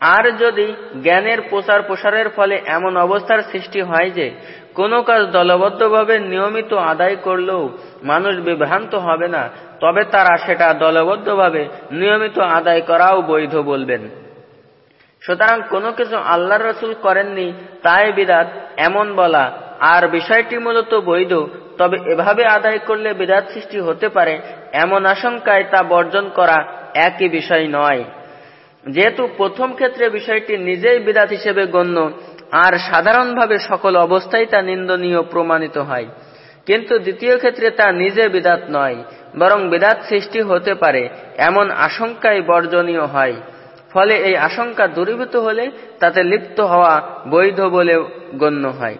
আর যদি জ্ঞানের প্রচার প্রসারের ফলে এমন অবস্থার সৃষ্টি হয় যে কোনো কাজ দলবদ্ধভাবে নিয়মিত আদায় করলেও মানুষ বিভ্রান্ত হবে না, তবে তারা সেটা দলবদ্ধভাবে নিয়মিত আদায় করাও বৈধ বলবেন। সুতরাং কোনো কিছু আল্লাহ রসুল করেননি, তাই বিদাত এমন বলা আর বিষয়টি মূলত বৈধ, তবে এভাবে আদায় করলে বিদাত সৃষ্টি হতে পারে, এমন আশঙ্কায় তা বর্জন করা একই বিষয় নয়। যেহেতু প্রথম ক্ষেত্রে বিষয়টি নিজেই বিদাত হিসেবে গণ্য, আর সাধারণভাবে সকল অবস্থায় তা নিন্দনীয় প্রমাণিত হয়। কিন্তু দ্বিতীয় ক্ষেত্রে তা নিজে বিদাত নয়, বরং বিদাত সৃষ্টি হতে পারে, এমন আশঙ্কাই বর্জনীয় হয়। ফলে এই আশঙ্কা দূরীভূত হলে তাতে লিপ্ত হওয়া বৈধ বলে গণ্য হয়।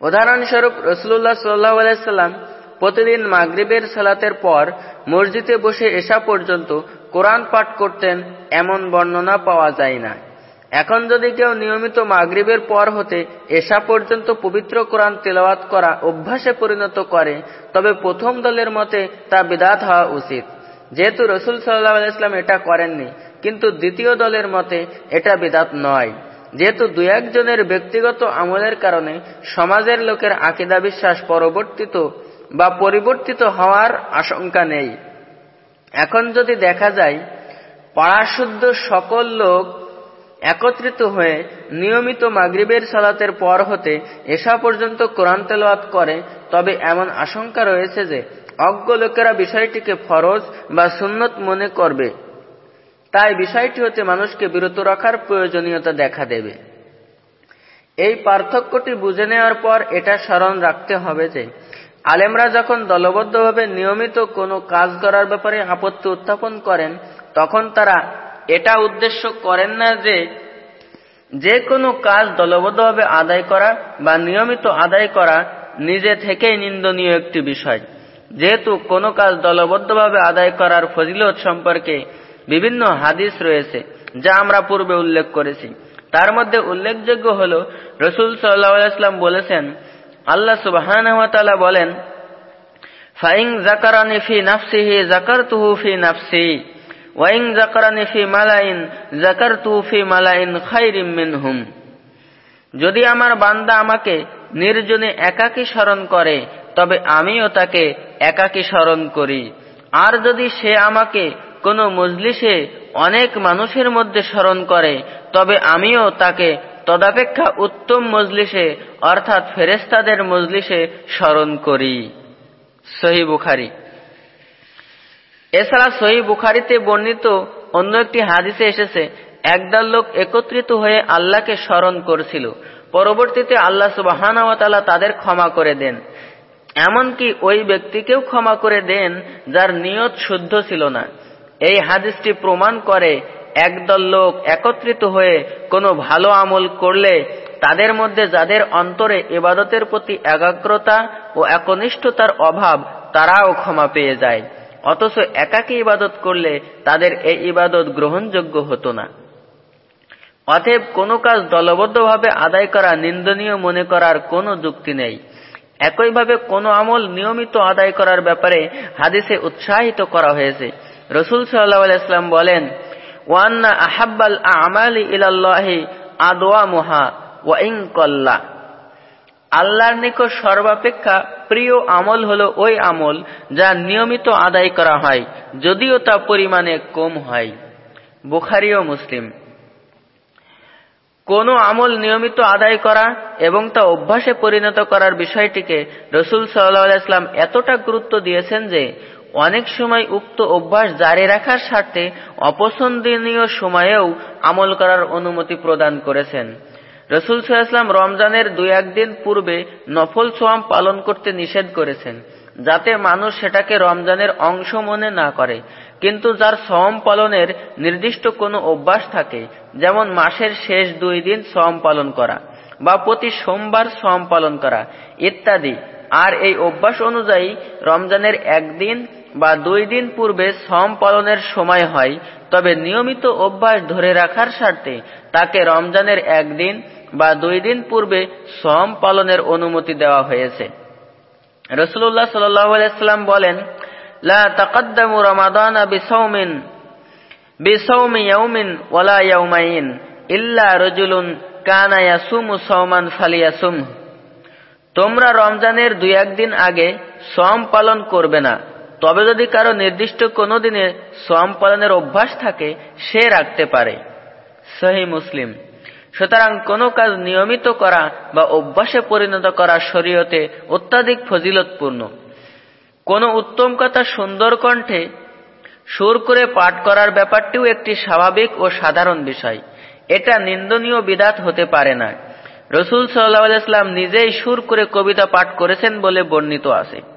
উদাহরণস্বরূপ রসুল্লাহ সাল্লাহ প্রতিদিন মাগরিবের সালাতের পর মসজিদে বসে এসা পর্যন্ত কোরআন পাঠ করতেন, এমন বর্ণনা পাওয়া যায় না। এখন যদি কেউ নিয়মিত মাগরিবের পর হতে এসা পর্যন্ত পবিত্র কোরআন তেলাওয়াত করা অভ্যাসে পরিণত করে, তবে প্রথম দলের মতে তা বিদাত হওয়া উচিত। যেহেতু রসুল সাল্লাহ ইসলাম এটা করেননি, কিন্তু দ্বিতীয় দলের মতে এটা বিদাত নয়। যেহেতু দু একজনের ব্যক্তিগত আমলের কারণে সমাজের লোকের আকিদা বিশ্বাস পরবর্তিত বা পরিবর্তিত হওয়ার আশঙ্কা নেই। এখন যদি দেখা যায় পাড়াশুদ্ধ সকল লোক একত্রিত হয়ে নিয়মিত মাগরিবের সালাতের পর হতে এসা পর্যন্ত কোরআন তেলাওয়াত করে, তবে এমন আশঙ্কা রয়েছে যে অজ্ঞ লোকেরা বিষয়টিকে ফরজ বা সুন্নত মনে করবে। তাই বিষয়টি হতে মানুষকে বিরত রাখার প্রয়োজনীয়তা দেখা দেবে। এই পার্থক্যটি বুঝে নেওয়ার পর এটা স্মরণ রাখতে হবে যে আলেমরা যখন দলবদ্ধভাবে নিয়মিত কোনো কাজ করার ব্যাপারে আপত্তি উত্থাপন করেন, তখন তারা এটা উদ্দেশ্য করেন না যে যে কোনো কাজ দলবদ্ধভাবে আদায় করা বা নিয়মিত আদায় করা নিজে থেকেই নিন্দনীয় একটি বিষয়। যেহেতু কোনো কাজ দলবদ্ধভাবে আদায় করার ফজিলত সম্পর্কে বিভিন্ন হাদিস রয়েছে, যা আমরা পূর্বে উল্লেখ করেছি। তার মধ্যে উল্লেখযোগ্য হল রসুল সাল্লাহাম বলেছেন আল্লাহ সুবাহান বলেন ফাইং জাকারানি ফি নাফসিহি জাকার তুহু ফি নাফসি ওয়াইং জাকারানি ফি মালাইন জাকার তুহু ফি মালাইন খাইরিম মিনহুম। যদি আমার বান্দা আমাকে নির্জনে একাকী স্মরণ করে, তবে আমিও তাকে একাকী স্মরণ করি। আর যদি সে আমাকে কোনো মজলিসে অনেক মানুষের মধ্যে স্মরণ করে, তবে আমিও তাকে তদাপেক্ষা উত্তম মজলিসে, অর্থাৎ ফেরেস্তাদের মজলিসে স্মরণ করি। সহি বুখারি। এছাড়া সহি বুখারিতে বর্ণিত অন্য একটি হাদিসে এসেছে, একদল লোক একত্রিত হয়ে আল্লাহকে স্মরণ করছিল। পরবর্তীতে আল্লাহ সুবাহান তাদের ক্ষমা করে দেন। এমনকি ওই ব্যক্তিকেও ক্ষমা করে দেন, যার নিয়ত শুদ্ধ ছিল না। এই হাদিসটি প্রমাণ করে একদল লোক একত্রিত হয়ে কোনো ভালো আমল করলে তাদের মধ্যে যাদের অন্তরে ইবাদতের প্রতি একাগ্রতা ও একনিষ্ঠতার অভাব, তারাও ক্ষমা পেয়ে যায়। অথচ একাকে ইবাদত করলে তাদের এই ইবাদত গ্রহণযোগ্য হতো না। অতএব কোনো কাজ দলবদ্ধভাবে আদায় করা নিন্দনীয় মনে করার কোনো যুক্তি নেই। একইভাবে কোনো আমল নিয়মিত আদায় করার ব্যাপারে হাদিসে উৎসাহিত করা হয়েছে। রসুল সাল্লাহ সাল্লাহাম বলেন ওয়ান্না আহাব্বাল আমালি ইলাল্লাহি আদোয়া মোহা ওয়াইং কল্লা আল্লাহর নিকট সর্বাপেক্ষা প্রিয় আমল হল ওই আমল যা নিয়মিত আদায় করা হয়, যদিও তা পরিমাণে কম হয়। বুখারি ও মুসলিম। কোন আমল নিয়মিত আদায় করা এবং তা অভ্যাসে পরিণত করার বিষয়টিকে রসুল সাল্লাহ ইসলাম এতটা গুরুত্ব দিয়েছেন যে অনেক সময় উক্ত অভ্যাস জারি রাখার স্বার্থে অপছন্দনীয় সময়েও আমল করার অনুমতি প্রদান করেছেন। রসুল সাল্লাম রমজানের দুই একদিন পূর্বে নফল সোয়াম পালন করতে নিষেধ করেছেন, যাতে মানুষ সেটাকে রমজানের অংশ মনে না করে। কিন্তু যার সম পালনের নির্দিষ্ট কোনো অভ্যাস থাকে, যেমন মাসের শেষ দুই দিন সম পালন করা বা প্রতি সোমবার সম পালন করা ইত্যাদি, আর এই অভ্যাস অনুযায়ী রমজানের একদিন বা দুই দিন পূর্বে সম পালনের সময় হয়, তবে নিয়মিত অভ্যাস ধরে রাখার স্বার্থে তাকে রমজানের একদিন বা দুই দিন পূর্বে সম পালনের অনুমতি দেওয়া হয়েছে। রসুল্লাহ সাল্লাম বলেন, লা ইয়াউমিন ইয়াউমাইন রজুলুন তোমরা রমজানের দুই একদিন আগে সম পালন করবে না। তবে যদি কারও নির্দিষ্ট কোনো দিনে সম পালনের অভ্যাস থাকে, সে রাখতে পারে। সহি মুসলিম। সুতরাং কোনো কাজ নিয়মিত করা বা অভ্যাসে পরিণত করা শরীয়তে অত্যাধিক ফজিলতপূর্ণ। কোনো উত্তম কথা সুন্দর কণ্ঠে সুর করে পাঠ করার ব্যাপারটিও একটি স্বাভাবিক ও সাধারণ বিষয়। এটা নিন্দনীয় বিদাত হতে পারে না। রসুল সাল্লাহাম নিজেই সুর করে কবিতা পাঠ করেছেন বলে বর্ণিত আছে।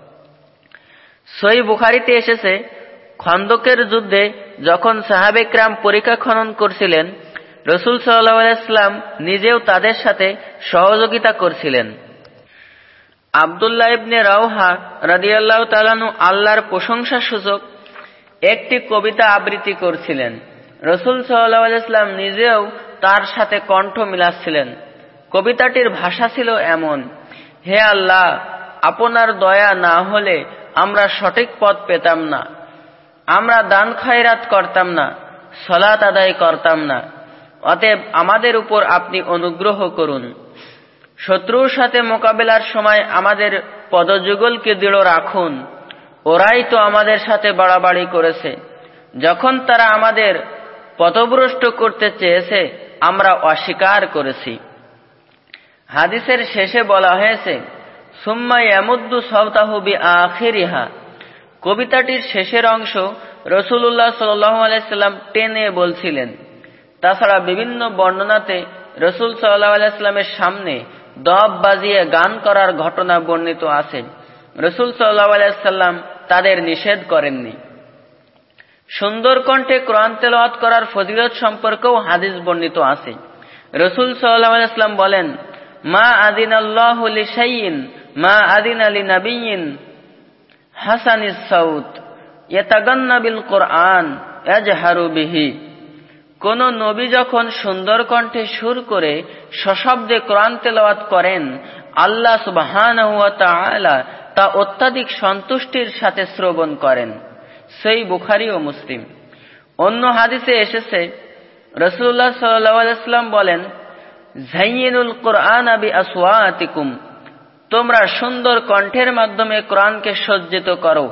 সই বুখারিতে এসেছে, খন্দকের যুদ্ধে যখন সাহাবেকরাম পরীক্ষা খনন করছিলেন, রসুল সাল্লাহাম নিজেও তাদের সাথে সহযোগিতা করছিলেন। আবদুল্লাহ ইবনে রাউহা রাদিয়াল্লাহ তালানু আল্লাহর প্রশংসা সূচক একটি কবিতা আবৃত্তি করছিলেন। রসুল সাল্লাহ আলাইসলাম নিজেও তার সাথে কণ্ঠ মিলাচ্ছিলেন। কবিতাটির ভাষা ছিল এমন, হে আল্লাহ, আপনার দয়া না হলে আমরা সঠিক পথ পেতাম না। আমরা দান খায়রাত করতাম না, সলাত আদায় করতাম না। অতএব আমাদের উপর আপনি অনুগ্রহ করুন। শত্রুর সাথে মোকাবেলার সময় আমাদের পদযুগলকে দৃঢ় রাখুন। ওরাই তো আমাদের সাথে বাড়াবাড়ি করেছে। যখন তারা আমাদের পথভ্রষ্ট করতে চেয়েছে, আমরা অস্বীকার করেছি। হাদিসের শেষে বলা হয়েছে কবিতাটির শেষের অংশ রসুল্লাহ সাল্লাম টেনে বলছিলেন। তাছাড়া বিভিন্ন বর্ণনাতে রসুল সাল্লাহ আলাইস্লামের সামনে দব বাজিয়ে গান করার ঘটনা বর্ণিত আছে। রসুল সাল্লাহ আলাইসাল্লাম তাদের নিষেধ করেননি। সুন্দর কণ্ঠে কোরআন তেলাওয়াত করার ফজিলত সম্পর্কেও হাদিস বর্ণিত আছে। রসুল সাল্লাহ আলাইস্লাম বলেন, মা আদিন আল্লাহ মা আদিন আলী নাবিন হাসানিস সাউত, ইয়েতাগান্নাবিল কোরআন এজহারু বিহি। কোন নবী যখন সুন্দর কণ্ঠে সুর করে সশব্দে কোরআন তেলাওয়াত করেন, আল্লাহ সুবাহান তা অত্যাধিক সন্তুষ্টির সাথে শ্রবণ করেন। সেই বুখারি ও মুসলিম। অন্য হাদিসে এসেছে রসুল্লাহ সাল্লাম বলেন ঝাইনুল কোরআন আবি আসওয়াতিকুম। তোমরা সুন্দর কণ্ঠের মাধ্যমে কোরআনকে সজ্জিত করো,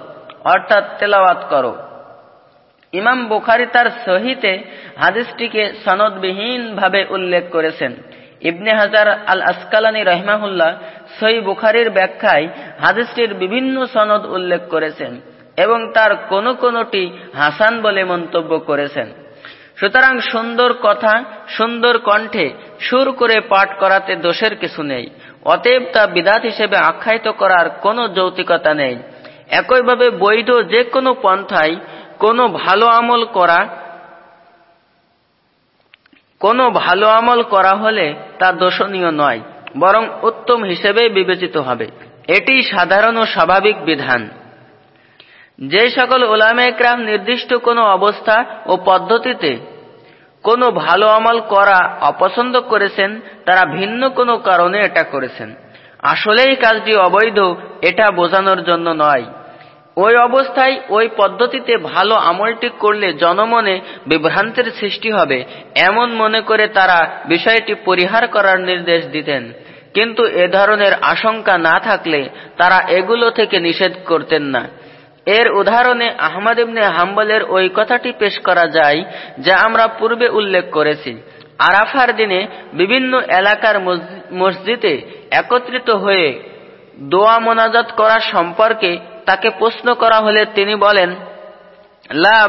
অর্থাৎ তেলাওয়াত করো। ইমাম বুখারি তার সহিতে হাদিসটিকে সনদবিহীন ভাবে উল্লেখ করেছেন। ইবনে হাজার আল আসকালানি রহমাহুল্লাহ সই বুখারির ব্যাখ্যায় হাদিসটির বিভিন্ন সনদ উল্লেখ করেছেন এবং তার কোনো কোনোটি হাসান বলে মন্তব্য করেছেন। সুতরাং সুন্দর কথা, সুন্দর কণ্ঠে সুর করে পাঠ করাতে দোষের কিছু নেই। অতএব তা বিদাত হিসেবে আখ্যায়িত করার কোনো যৌতিকতা নেই। একইভাবে বৈধ যে কোনো পন্থায় কোনো ভালো আমল করা, কোনো ভালো আমল করা হলে তা দোষণীয় নয়, বরং উত্তম হিসেবে বিবেচিত হবে। এটি সাধারণ ও স্বাভাবিক বিধান। যে সকল ওলামে একরাম নির্দিষ্ট কোনো অবস্থা ও পদ্ধতিতে কোনো ভালো আমল করা অপছন্দ করেছেন, তারা ভিন্ন কোনো কারণে এটা করেছেন। আসলেই কাজটি অবৈধ, এটা বোঝানোর জন্য নয়। ওই অবস্থায়, ওই পদ্ধতিতে ভালো আমলটি করলে জনমনে বিভ্রান্তের সৃষ্টি হবে, এমন মনে করে তারা বিষয়টি পরিহার করার নির্দেশ দিতেন। কিন্তু এ ধরনের আশঙ্কা না থাকলে তারা এগুলো থেকে নিষেধ করতেন না। এর উদাহরণে আহমদ ইবনে হাম্বলের ওই কথাটি পেশ করা যায় যা আমরা পূর্বে উল্লেখ করেছি। আরাফার দিনে বিভিন্ন এলাকার মসজিদে একত্রিত হয়ে দোয়া মোনাজাত করা সম্পর্কে তাকে প্রশ্ন করা হলে তিনি বলেন, লা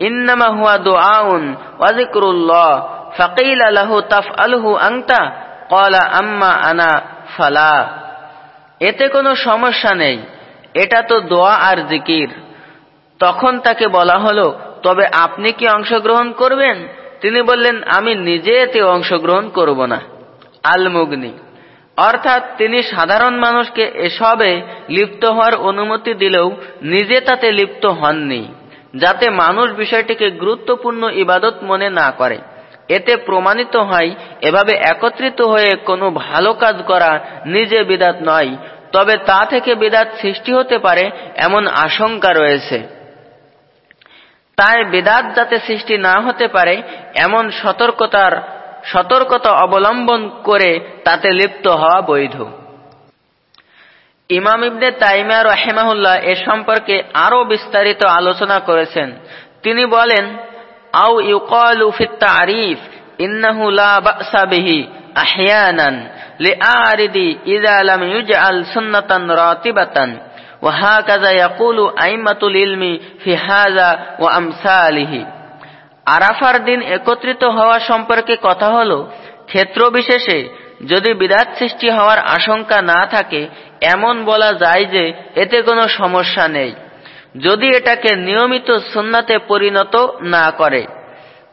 ইন্নামা হুয়া দোয়াউন ওয়াজিকরুল্লাহ ফাকিল তাফ আলহু আংতা কলা আম্মা আনা ফালা। এতে কোনো সমস্যা নেই। এটা তো দোয়া আর জিকির। তখন তাকে বলা হলো, তবে আপনি কি অংশগ্রহণ করবেন? তিনি বললেন, আমি নিজে এতে অংশগ্রহণ করব না। আলমুগনি। অর্থাৎ তিনি সাধারণ মানুষকে এসবে লিপ্ত হওয়ার অনুমতি দিলেও নিজে তাতে লিপ্ত হননি, যাতে মানুষ বিষয়টিকে গুরুত্বপূর্ণ ইবাদত মনে না করে। এতে প্রমাণিত হয়, এভাবে একত্রিত হয়ে কোনো ভালো কাজ করা নিজে বিদাত নয় তবে তা থেকে বিদাত সৃষ্টি হতে পারে এমন আশঙ্কা রয়েছে। তাই বেদাত যাতে সৃষ্টি না হতে পারে, এমন সতর্কতার, সতর্কতা অবলম্বন করে তাতে লিপ্ত হওয়া বৈধ। ইমাম ইবনে তাইমা রহেমাহুল্লাহ এ সম্পর্কে আরও বিস্তারিত আলোচনা করেছেন। তিনি বলেন আউ ইউকালু ফিত তারিফ, ইন্নাহু লা বাসা আহয়ানান। লিআরিদি ইযা লাম ইউজআল সুন্নাতান রাতিবাতান وهكذا يقول أئمة العلم في هذا وأمثاله আরাফার দিন একত্রিত হওয়া সম্পর্কে কথা হল ক্ষেত্র বিশেষে যদি বিরাট সৃষ্টি হওয়ার আশঙ্কা না থাকে এমন বলা যায় যে এতে কোনো সমস্যা নেই যদি এটাকে নিয়মিত সুন্নাতে পরিণত না করে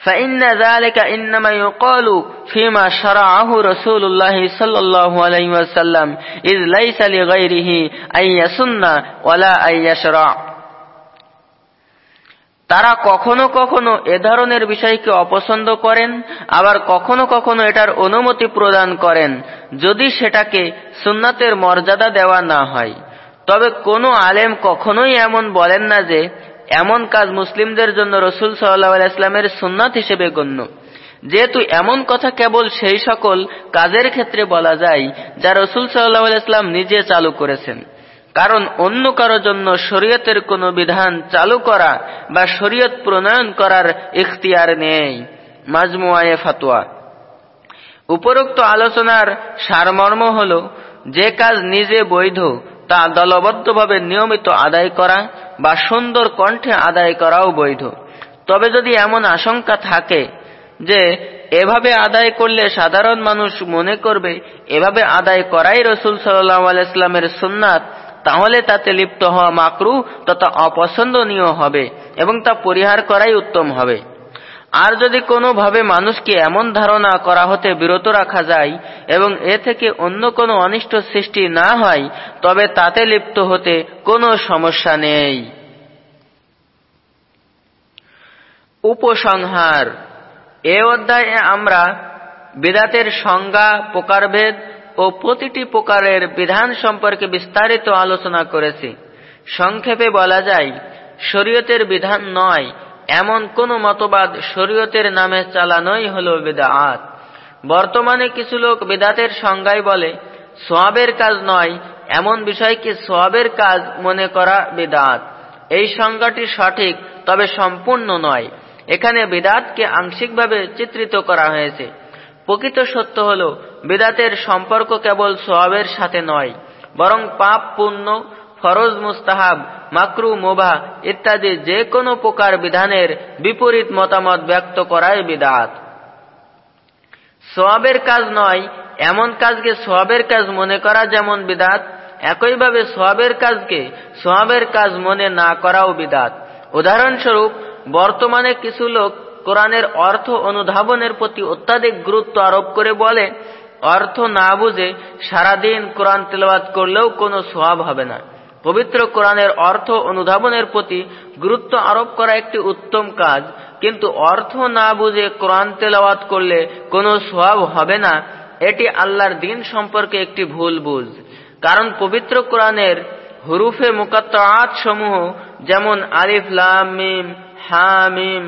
فإن ذلك إنما يقال فيما شرعه رسول الله صلى الله عليه وسلم إذ ليس لغيره أن يسن ولا أن يشرع তারা কখনো কখনো এ ধরনের বিষয়কে অপছন্দ করেন আবার কখনো কখনো এটার অনুমতি প্রদান করেন যদি সেটাকে সুন্নাতের মর্যাদা দেওয়া না হয় তবে কোনো আলেম কখনোই এমন বলেন না যে এমন কাজ মুসলিমদের জন্য রসুল সাল্লাহ ইসলামের সুন্নাত হিসেবে গণ্য। যেহেতু এমন কথা কেবল সেই সকল কাজের ক্ষেত্রে বলা যায়, যা রসুল সাল্লাহ ইসলাম নিজে চালু করেছেন। কারণ অন্য কারও জন্য শরীয়তের কোনো বিধান চালু করা বা শরীয়ত প্রণয়ন করার ইখতিয়ার নেই। মাজমুয়ায়ে ফাতোয়া। উপরোক্ত আলোচনার সারমর্ম হল, যে কাজ নিজে বৈধ, তা দলবদ্ধভাবে নিয়মিত আদায় করা বা সুন্দর কণ্ঠে আদায় করাও বৈধ। তবে যদি এমন আশঙ্কা থাকে যে এভাবে আদায় করলে সাধারণ মানুষ মনে করবে, এভাবে আদায় করাই রসুল সাল্লাহ আলাইস্লামের সুন্নাত, তাহলে তাতে লিপ্ত হওয়া মাকরু তথা অপছন্দনীয় হবে এবং তা পরিহার করাই উত্তম হবে। আর যদি কোনোভাবে মানুষকে এমন ধারণা করা হতে বিরত রাখা যায় এবং এ থেকে অন্য কোনো অনিষ্ট সৃষ্টি না হয়, তবে তাতে লিপ্ত হতে কোনো সমস্যা নেই। উপসংহার। এ অধ্যায়ে আমরা বেদাতের সংজ্ঞা, প্রকারভেদ ও প্রতিটি প্রকারের বিধান সম্পর্কে বিস্তারিত আলোচনা করেছি। সংক্ষেপে বলা যায়, শরীয়তের বিধান নয় এমন কোন মতবাদ শরীয়তের নামে চালানোই হল বেদাত বর্তমানে কিছু লোক বেদাতের সংজ্ঞায় বলে, সোয়াবের কাজ নয়, এমন বিষয়কে সোয়াবের কাজ মনে করা বেদাত এই সংজ্ঞাটি সঠিক, তবে সম্পূর্ণ নয়। এখানে বেদাতকে আংশিকভাবে চিত্রিত করা হয়েছে। প্রকৃত সত্য হল, বেদাতের সম্পর্ক কেবল সোয়াবের সাথে নয়, বরং পাপ পুণ্য ফরজ, মুস্তাহাব, মাকরু মোবা ইত্যাদি যে কোনো প্রকার বিধানের বিপরীত মতামত ব্যক্ত করাই বিদাত। সোয়াবের কাজ নয়, এমন কাজকে সোয়াবের কাজ মনে করা যেমন বিদাত, একইভাবে সোয়াবের কাজকে সোয়াবের কাজ মনে না করাও বিদাত। উদাহরণস্বরূপ, বর্তমানে কিছু লোক কোরআনের অর্থ অনুধাবনের প্রতি অত্যাধিক গুরুত্ব আরোপ করে বলে, অর্থ না বুঝে সারাদিন কোরআন তেলাওয়াত করলেও কোনো সোয়াব হবে না। পবিত্র কোরআনের অর্থ অনুধাবনের প্রতি গুরুত্ব আরোপ করা একটি উত্তম কাজ, কিন্তু অর্থ না বুঝে কোরআন তেলাওয়াত করলে কোনো সোয়াব হবে না, এটি আল্লাহর দিন সম্পর্কে একটি ভুল বুঝ। কারণ পবিত্র কোরআনের হুরুফে মুকাত্তাত সমূহ, যেমন আলিফ, লাম, মিম, হা, মিম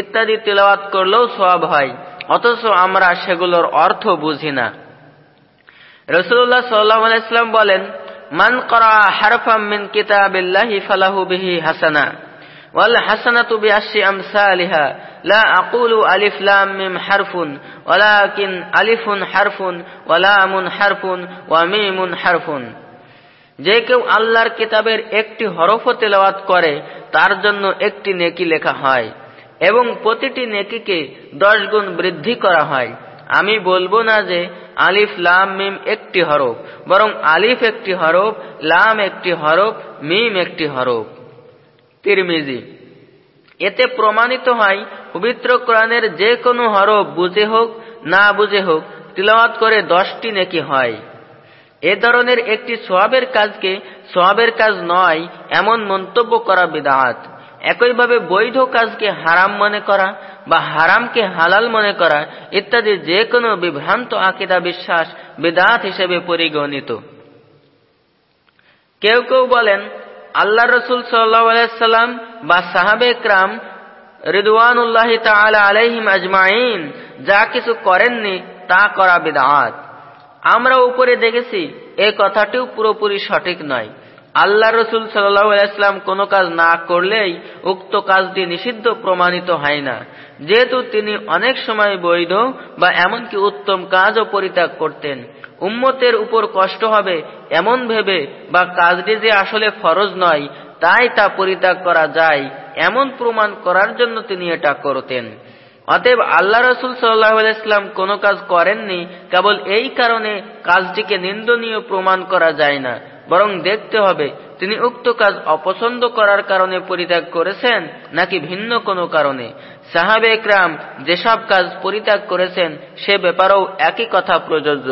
ইত্যাদি তেলাওয়াত করলেও সোয়াব হয়, অথচ আমরা সেগুলোর অর্থ বুঝি না। রসুল্লাহ সাল্লাহ আলাইসলাম বলেন মান করা হারফাম মিন কিতাবিল্লাহি ফালাহু বিহি হাসানা। ওয়াল হাসানাতু বিআশরি আমসালিহা। লা আকুলু আলিফ লাম মিম হারফুন। ওয়ালাকিন আলিফুন হারফুন। ওয়া লামুন হারফুন। ওয়া মিমুন হারফুন। যে কেউ আল্লাহর কিতাবের একটি হরফ তেলাওয়াত করে, তার জন্য একটি নেকি লেখা হয় এবং প্রতিটি নেকিকে দশ গুণ বৃদ্ধি করা হয়। আমি বলব না যে আলিফ, লাম, মিম একটি হরফ, বরং আলিফ একটি হরফ, লাম একটি হরফ, মিম একটি হরফ। তিরমিজি। এতে প্রমাণিত হয়, পবিত্র কোরআনের যে কোনো হরফ বুঝে হোক, না বুঝে হোক, তিলাওয়াত করে দশটি নেকি হয়। এ ধরনের একটি সোয়াবের কাজকে, সোয়াবের কাজ নয়, এমন মন্তব্য করা বিদাত। একইভাবে বৈধ কাজকে হারাম মনে করা বা হারামকে হালাল মনে করা ইত্যাদি যে কোনো বিভ্রান্ত আকিদা বিশ্বাস, বেদাত হিসেবে পরিগণিত। কেউ কেউ বলেন আল্লাহ রসুল সাল্লাম বা সাহাবে ক্রাম রিদওয়ানুল্লাহ তালা আলহিম আজমাইন, যা কিছু করেননি তা করা বিদাত। আমরা উপরে দেখেছি, এ কথাটিও পুরোপুরি সঠিক নয়। আল্লাহ রসুল সাল্লাম কোনো কাজ না করলেই উক্ত কাজটি নিষিদ্ধ, প্রমাণিত হয় না। যেহেতু তিনি অনেক সময় বৈধ বা এমনকি উত্তম কাজও পরিত্যাগ করতেন। উম্মতের উপর কষ্ট হবে এমন ভেবে বা কাজটি যে আসলে ফরজ নয়, তাই তা পরিত্যাগ করা যায়, এমন প্রমাণ করার জন্য তিনি এটা করতেন। অতএব আল্লাহ রসুল সাল্লাহাম কোনো কাজ করেননি, কেবল এই কারণে কাজটিকে নিন্দনীয় প্রমাণ করা যায় না। বরং দেখতে হবে, তিনি উক্ত কাজ অপছন্দ করার কারণে পরিত্যাগ করেছেন নাকি ভিন্ন কোনো কারণে। সাহাবে একরাম যেসব কাজ পরিত্যাগ করেছেন, সে ব্যাপারেও একই কথা প্রযোজ্য।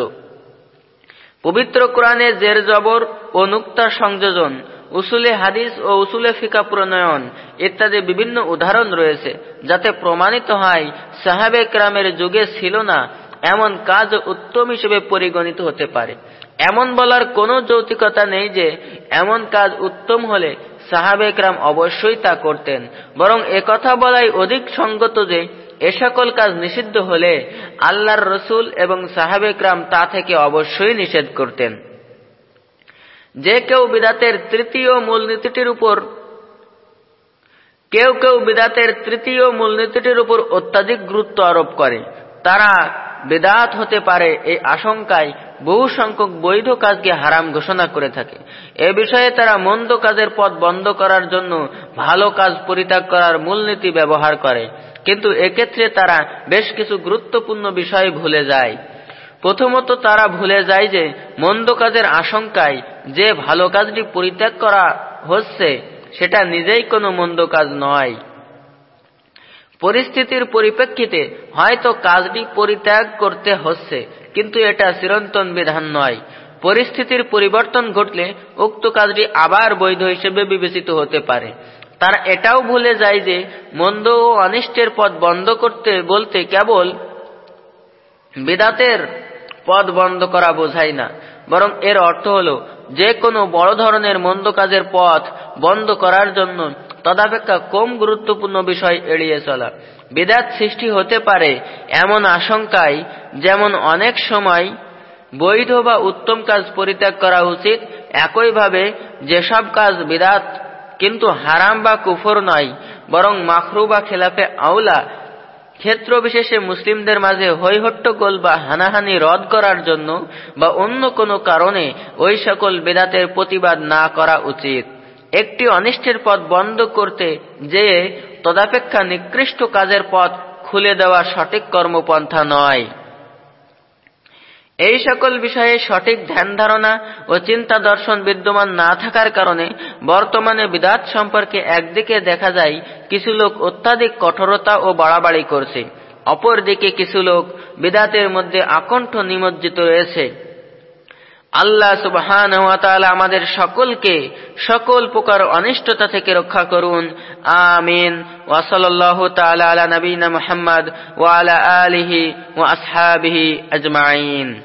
পবিত্র কোরআনে জের জবর ও নুক্তা সংযোজন, উসুলে হাদিস ও উসুলে ফিকা প্রণয়ন ইত্যাদি বিভিন্ন উদাহরণ রয়েছে, যাতে প্রমাণিত হয় সাহাবে ক্রামের যুগে ছিল না, এমন কাজ উত্তম হিসেবে পরিগণিত হতে পারে। এমন বলার কোনো যৌতিকতা নেই যে এমন কাজ উত্তম হলে সাহাবেকরাম অবশ্যই তা করতেন। বরং একথা বলাই অধিক সঙ্গত যে এ সকল কাজ নিষিদ্ধ হলে আল্লাহর রসুল এবং সাহাবেকরাম তা থেকে অবশ্যই নিষেধ করতেন। যে কেউ বিদাতের তৃতীয় মূলনীতিটির উপর কেউ কেউ বিদাতের তৃতীয় মূলনীতিটির উপর অত্যাধিক গুরুত্ব আরোপ করে। তারা বেদাত হতে পারে এই আশঙ্কায় বহু সংখ্যক বৈধ কাজকে হারাম ঘোষণা করে থাকে। এ বিষয়ে তারা মন্দ কাজের পথ বন্ধ করার জন্য ভালো কাজ পরিত্যাগ করার মূলনীতি ব্যবহার করে। কিন্তু এক্ষেত্রে তারা বেশ কিছু গুরুত্বপূর্ণ বিষয় ভুলে যায়। প্রথমত তারা ভুলে যায় যে মন্দ কাজের আশঙ্কায় যে ভালো কাজটি পরিত্যাগ করা হচ্ছে, সেটা নিজেই কোনো মন্দ কাজ নয়। পরিস্থিতির পরিপ্রেক্ষিতে হয়তো কাজটি পরিত্যাগ করতে হচ্ছে কিন্তু এটা চিরন্তন বিধান নয়। পরিস্থিতির পরিবর্তন ঘটলে উক্ত কাজটি আবার বৈধ হিসেবে বিবেচিত হতে পারে। তারা এটাও ভুলে যায় যে মন্দ ও অনিষ্টের পথ বন্ধ করতে বলতে কেবল বেদাতের পথ বন্ধ করা বোঝায় না। বরং এর অর্থ হল, যে কোনো বড় ধরনের মন্দ কাজের পথ বন্ধ করার জন্য তদাপেক্ষা কম গুরুত্বপূর্ণ বিষয় এড়িয়ে চলা। বেদাত সৃষ্টি হতে পারে এমন আশঙ্কায় যেমন অনেক সময় বৈধ বা উত্তম কাজ পরিত্যাগ করা উচিত, একইভাবে যেসব কাজ বিদাত কিন্তু হারাম বা কুফর নয়, বরং মাখরু বা খেলাফে আউলা ক্ষেত্র বিশেষে মুসলিমদের মাঝে হৈহট্টগোল বা হানাহানি রদ করার জন্য বা অন্য কোনো কারণে ওই সকল বেদাতের প্রতিবাদ না করা উচিত। একটি অনিষ্টের পথ বন্ধ করতে যে তদাপেক্ষা নিকৃষ্ট কাজের পথ খুলে দেওয়া সঠিক কর্মপন্থা নয়। এই সকল বিষয়ে সঠিক ধ্যান ধারণা ও চিন্তা দর্শন বিদ্যমান না থাকার কারণে বর্তমানে বিদাত সম্পর্কে একদিকে দেখা যায় কিছু লোক অত্যাধিক কঠোরতা ও বাড়াবাড়ি করছে, অপরদিকে কিছু লোক বিদাতের মধ্যে আকণ্ঠ নিমজ্জিত রয়েছে। আল্লাহ সুবহান আমাদের সকলকে সকল প্রকার অনিষ্টতা থেকে রক্ষা করুন। আমিন। ওয়াসাল্লাহ তালা আলা নবীনা মোহাম্মদ ওয়ালা আলিহি ও আসহাবিহি আজমাইন।